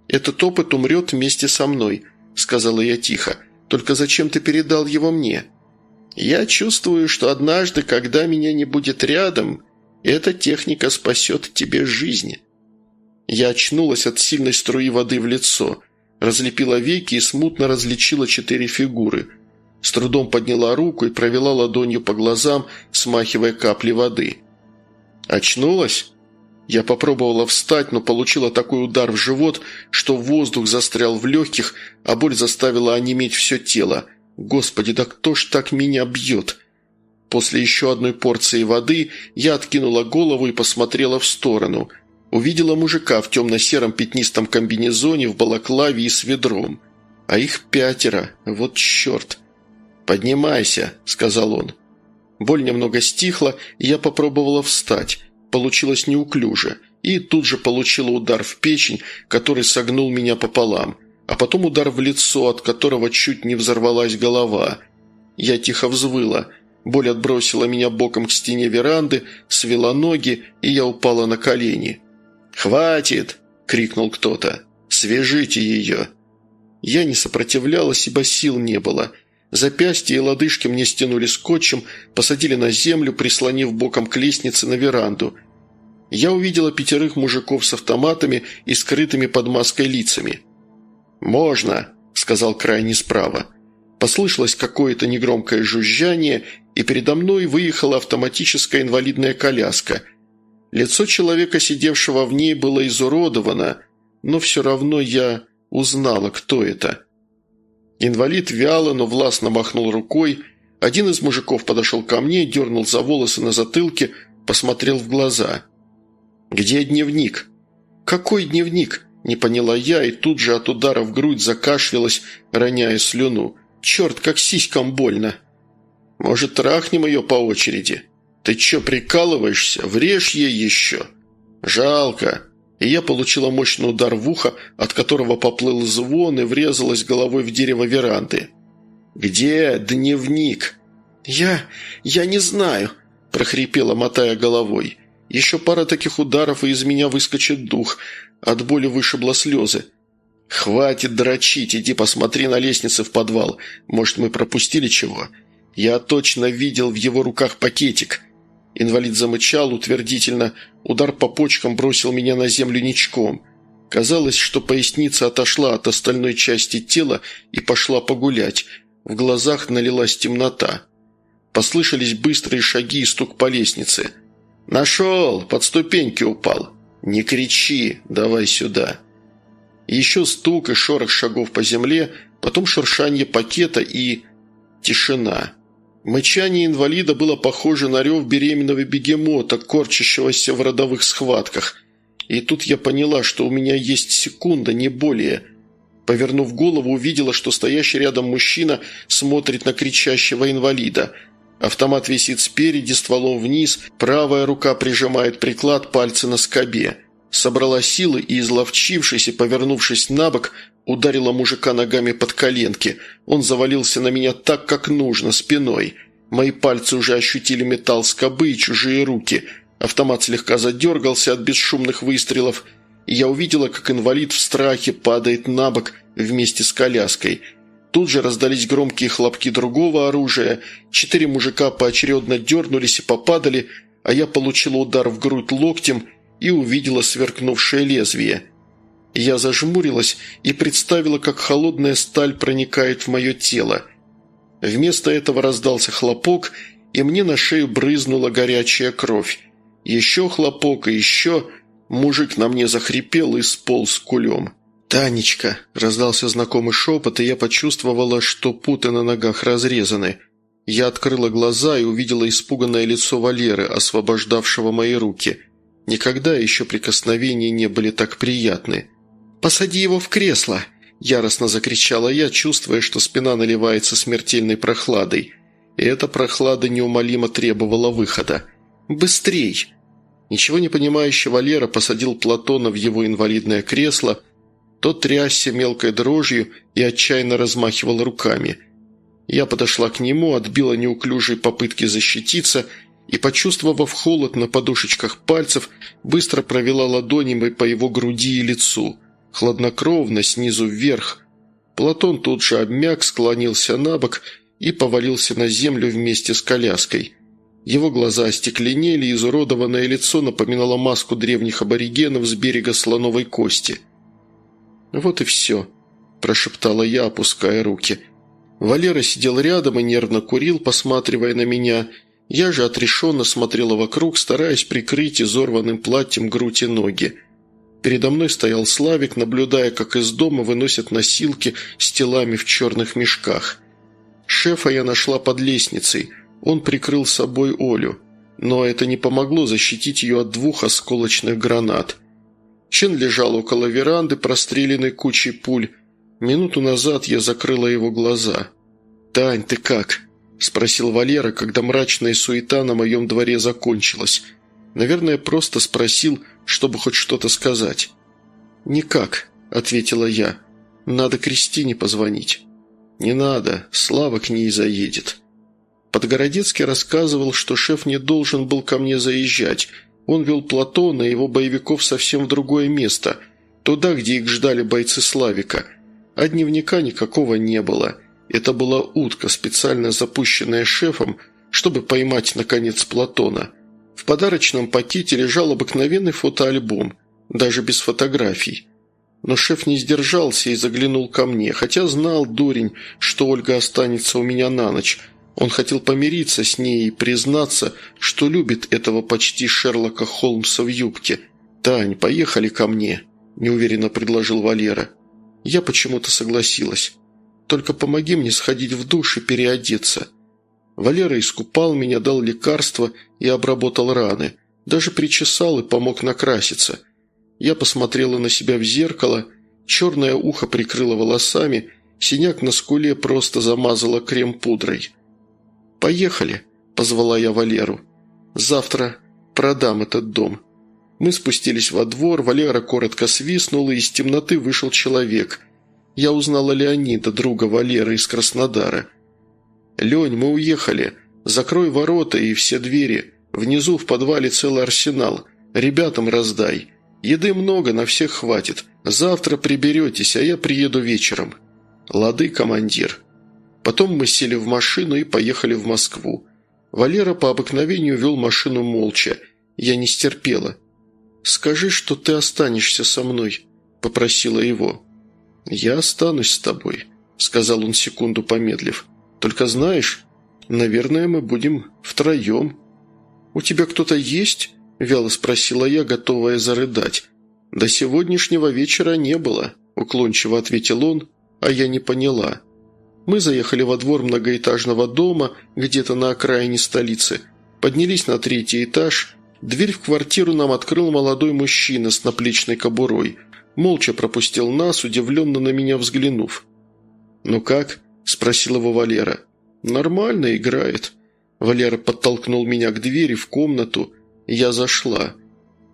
«Этот опыт умрет вместе со мной», — сказала я тихо. «Только зачем ты передал его мне?» «Я чувствую, что однажды, когда меня не будет рядом, эта техника спасет тебе жизнь». Я очнулась от сильной струи воды в лицо, разлепила веки и смутно различила четыре фигуры. С трудом подняла руку и провела ладонью по глазам, смахивая капли воды. «Очнулась?» Я попробовала встать, но получила такой удар в живот, что воздух застрял в легких, а боль заставила онеметь все тело. «Господи, да кто ж так меня бьет?» После еще одной порции воды я откинула голову и посмотрела в сторону. Увидела мужика в темно-сером пятнистом комбинезоне, в балаклаве и с ведром. А их пятеро. Вот черт. «Поднимайся», — сказал он. Боль немного стихла, и я попробовала встать. Получилось неуклюже. И тут же получила удар в печень, который согнул меня пополам. А потом удар в лицо, от которого чуть не взорвалась голова. Я тихо взвыла — Боль отбросила меня боком к стене веранды, свела ноги, и я упала на колени. «Хватит!» – крикнул кто-то. «Свяжите ее!» Я не сопротивлялась, ибо сил не было. Запястья и лодыжки мне стянули скотчем, посадили на землю, прислонив боком к лестнице на веранду. Я увидела пятерых мужиков с автоматами и скрытыми под маской лицами. «Можно!» – сказал крайне справа. Послышалось какое-то негромкое жужжание, и передо мной выехала автоматическая инвалидная коляска. Лицо человека, сидевшего в ней, было изуродовано, но все равно я узнала, кто это. Инвалид вяло, но властно махнул рукой. Один из мужиков подошел ко мне, дернул за волосы на затылке, посмотрел в глаза. «Где дневник?» «Какой дневник?» – не поняла я, и тут же от удара в грудь закашлялась, роняя слюну. Черт, как сиськам больно. Может, трахнем ее по очереди? Ты че, прикалываешься? Врежь ей еще. Жалко. И я получила мощный удар в ухо, от которого поплыл звон и врезалась головой в дерево веранды. «Где дневник?» «Я... я не знаю», – прохрипела, мотая головой. «Еще пара таких ударов, и из меня выскочит дух. От боли вышибло слезы. «Хватит дрочить, иди посмотри на лестнице в подвал. Может, мы пропустили чего?» «Я точно видел в его руках пакетик». Инвалид замычал утвердительно. Удар по почкам бросил меня на землю ничком. Казалось, что поясница отошла от остальной части тела и пошла погулять. В глазах налилась темнота. Послышались быстрые шаги и стук по лестнице. «Нашел! Под ступеньки упал!» «Не кричи! Давай сюда!» Еще стук и шорох шагов по земле, потом шуршание пакета и... тишина. Мычание инвалида было похоже на рев беременного бегемота, корчащегося в родовых схватках. И тут я поняла, что у меня есть секунда, не более. Повернув голову, увидела, что стоящий рядом мужчина смотрит на кричащего инвалида. Автомат висит спереди, стволом вниз, правая рука прижимает приклад пальца на скобе собрала силы и, изловчившись и повернувшись на бок, ударила мужика ногами под коленки. Он завалился на меня так, как нужно, спиной. Мои пальцы уже ощутили металл скобы и чужие руки. Автомат слегка задергался от бесшумных выстрелов, и я увидела, как инвалид в страхе падает на бок вместе с коляской. Тут же раздались громкие хлопки другого оружия, четыре мужика поочередно дернулись и попадали, а я получила удар в грудь локтем и увидела сверкнувшее лезвие. Я зажмурилась и представила, как холодная сталь проникает в мое тело. Вместо этого раздался хлопок, и мне на шею брызнула горячая кровь. Еще хлопок и еще... Мужик на мне захрипел и сполз кулем. «Танечка!» – раздался знакомый шепот, и я почувствовала, что путы на ногах разрезаны. Я открыла глаза и увидела испуганное лицо Валеры, освобождавшего мои руки. Никогда еще прикосновения не были так приятны. «Посади его в кресло!» – яростно закричала я, чувствуя, что спина наливается смертельной прохладой. И эта прохлада неумолимо требовала выхода. «Быстрей!» Ничего не понимающий Валера посадил Платона в его инвалидное кресло, тот трясся мелкой дрожью и отчаянно размахивал руками. Я подошла к нему, отбила неуклюжие попытки защититься и, почувствовав холод на подушечках пальцев, быстро провела ладонями по его груди и лицу – хладнокровно, снизу вверх. Платон тут же обмяк, склонился на бок и повалился на землю вместе с коляской. Его глаза остекленели, изуродованное лицо напоминало маску древних аборигенов с берега слоновой кости. «Вот и все», – прошептала я, опуская руки. Валера сидел рядом и нервно курил, посматривая на меня. Я же отрешенно смотрела вокруг, стараясь прикрыть изорванным платьем грудь и ноги. Передо мной стоял Славик, наблюдая, как из дома выносят носилки с телами в черных мешках. Шефа я нашла под лестницей. Он прикрыл собой Олю. Но это не помогло защитить ее от двух осколочных гранат. Чен лежал около веранды, простреленной кучей пуль. Минуту назад я закрыла его глаза. «Тань, ты как?» – спросил Валера, когда мрачная суета на моем дворе закончилась. Наверное, просто спросил – чтобы хоть что-то сказать. «Никак», – ответила я. «Надо Кристине позвонить». «Не надо, Слава к ней заедет». Подгородецкий рассказывал, что шеф не должен был ко мне заезжать. Он вел Платона и его боевиков совсем в другое место, туда, где их ждали бойцы Славика. А дневника никакого не было. Это была утка, специально запущенная шефом, чтобы поймать, наконец, Платона – в подарочном пакете лежал обыкновенный фотоальбом, даже без фотографий. Но шеф не сдержался и заглянул ко мне, хотя знал, дурень, что Ольга останется у меня на ночь. Он хотел помириться с ней и признаться, что любит этого почти Шерлока Холмса в юбке. «Тань, поехали ко мне», – неуверенно предложил Валера. Я почему-то согласилась. «Только помоги мне сходить в душ и переодеться». Валера искупал меня, дал лекарства и обработал раны. Даже причесал и помог накраситься. Я посмотрела на себя в зеркало, черное ухо прикрыло волосами, синяк на скуле просто замазала крем-пудрой. «Поехали», – позвала я Валеру. «Завтра продам этот дом». Мы спустились во двор, Валера коротко свистнул, и из темноты вышел человек. Я узнала Леонида, друга Валеры из Краснодара – «Лень, мы уехали. Закрой ворота и все двери. Внизу в подвале целый арсенал. Ребятам раздай. Еды много, на всех хватит. Завтра приберетесь, а я приеду вечером». «Лады, командир». Потом мы сели в машину и поехали в Москву. Валера по обыкновению вел машину молча. Я не стерпела. «Скажи, что ты останешься со мной», – попросила его. «Я останусь с тобой», – сказал он секунду помедлив. Только знаешь, наверное, мы будем втроем». «У тебя кто-то есть?» – вяло спросила я, готовая зарыдать. «До сегодняшнего вечера не было», – уклончиво ответил он, а я не поняла. Мы заехали во двор многоэтажного дома, где-то на окраине столицы, поднялись на третий этаж. Дверь в квартиру нам открыл молодой мужчина с наплечной кобурой. Молча пропустил нас, удивленно на меня взглянув. «Ну как?» – спросил его Валера. «Нормально играет». Валера подтолкнул меня к двери в комнату. Я зашла.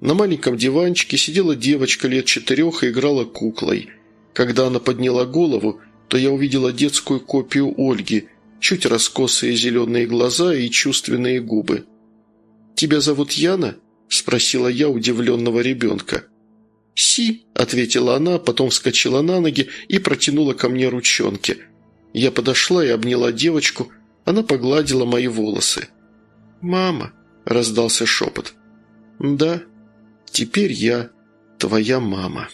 На маленьком диванчике сидела девочка лет четырех и играла куклой. Когда она подняла голову, то я увидела детскую копию Ольги, чуть раскосые зеленые глаза и чувственные губы. «Тебя зовут Яна?» – спросила я удивленного ребенка. «Си», – ответила она, потом вскочила на ноги и протянула ко мне ручонки. Я подошла и обняла девочку, она погладила мои волосы. «Мама», – раздался шепот. «Да, теперь я твоя мама».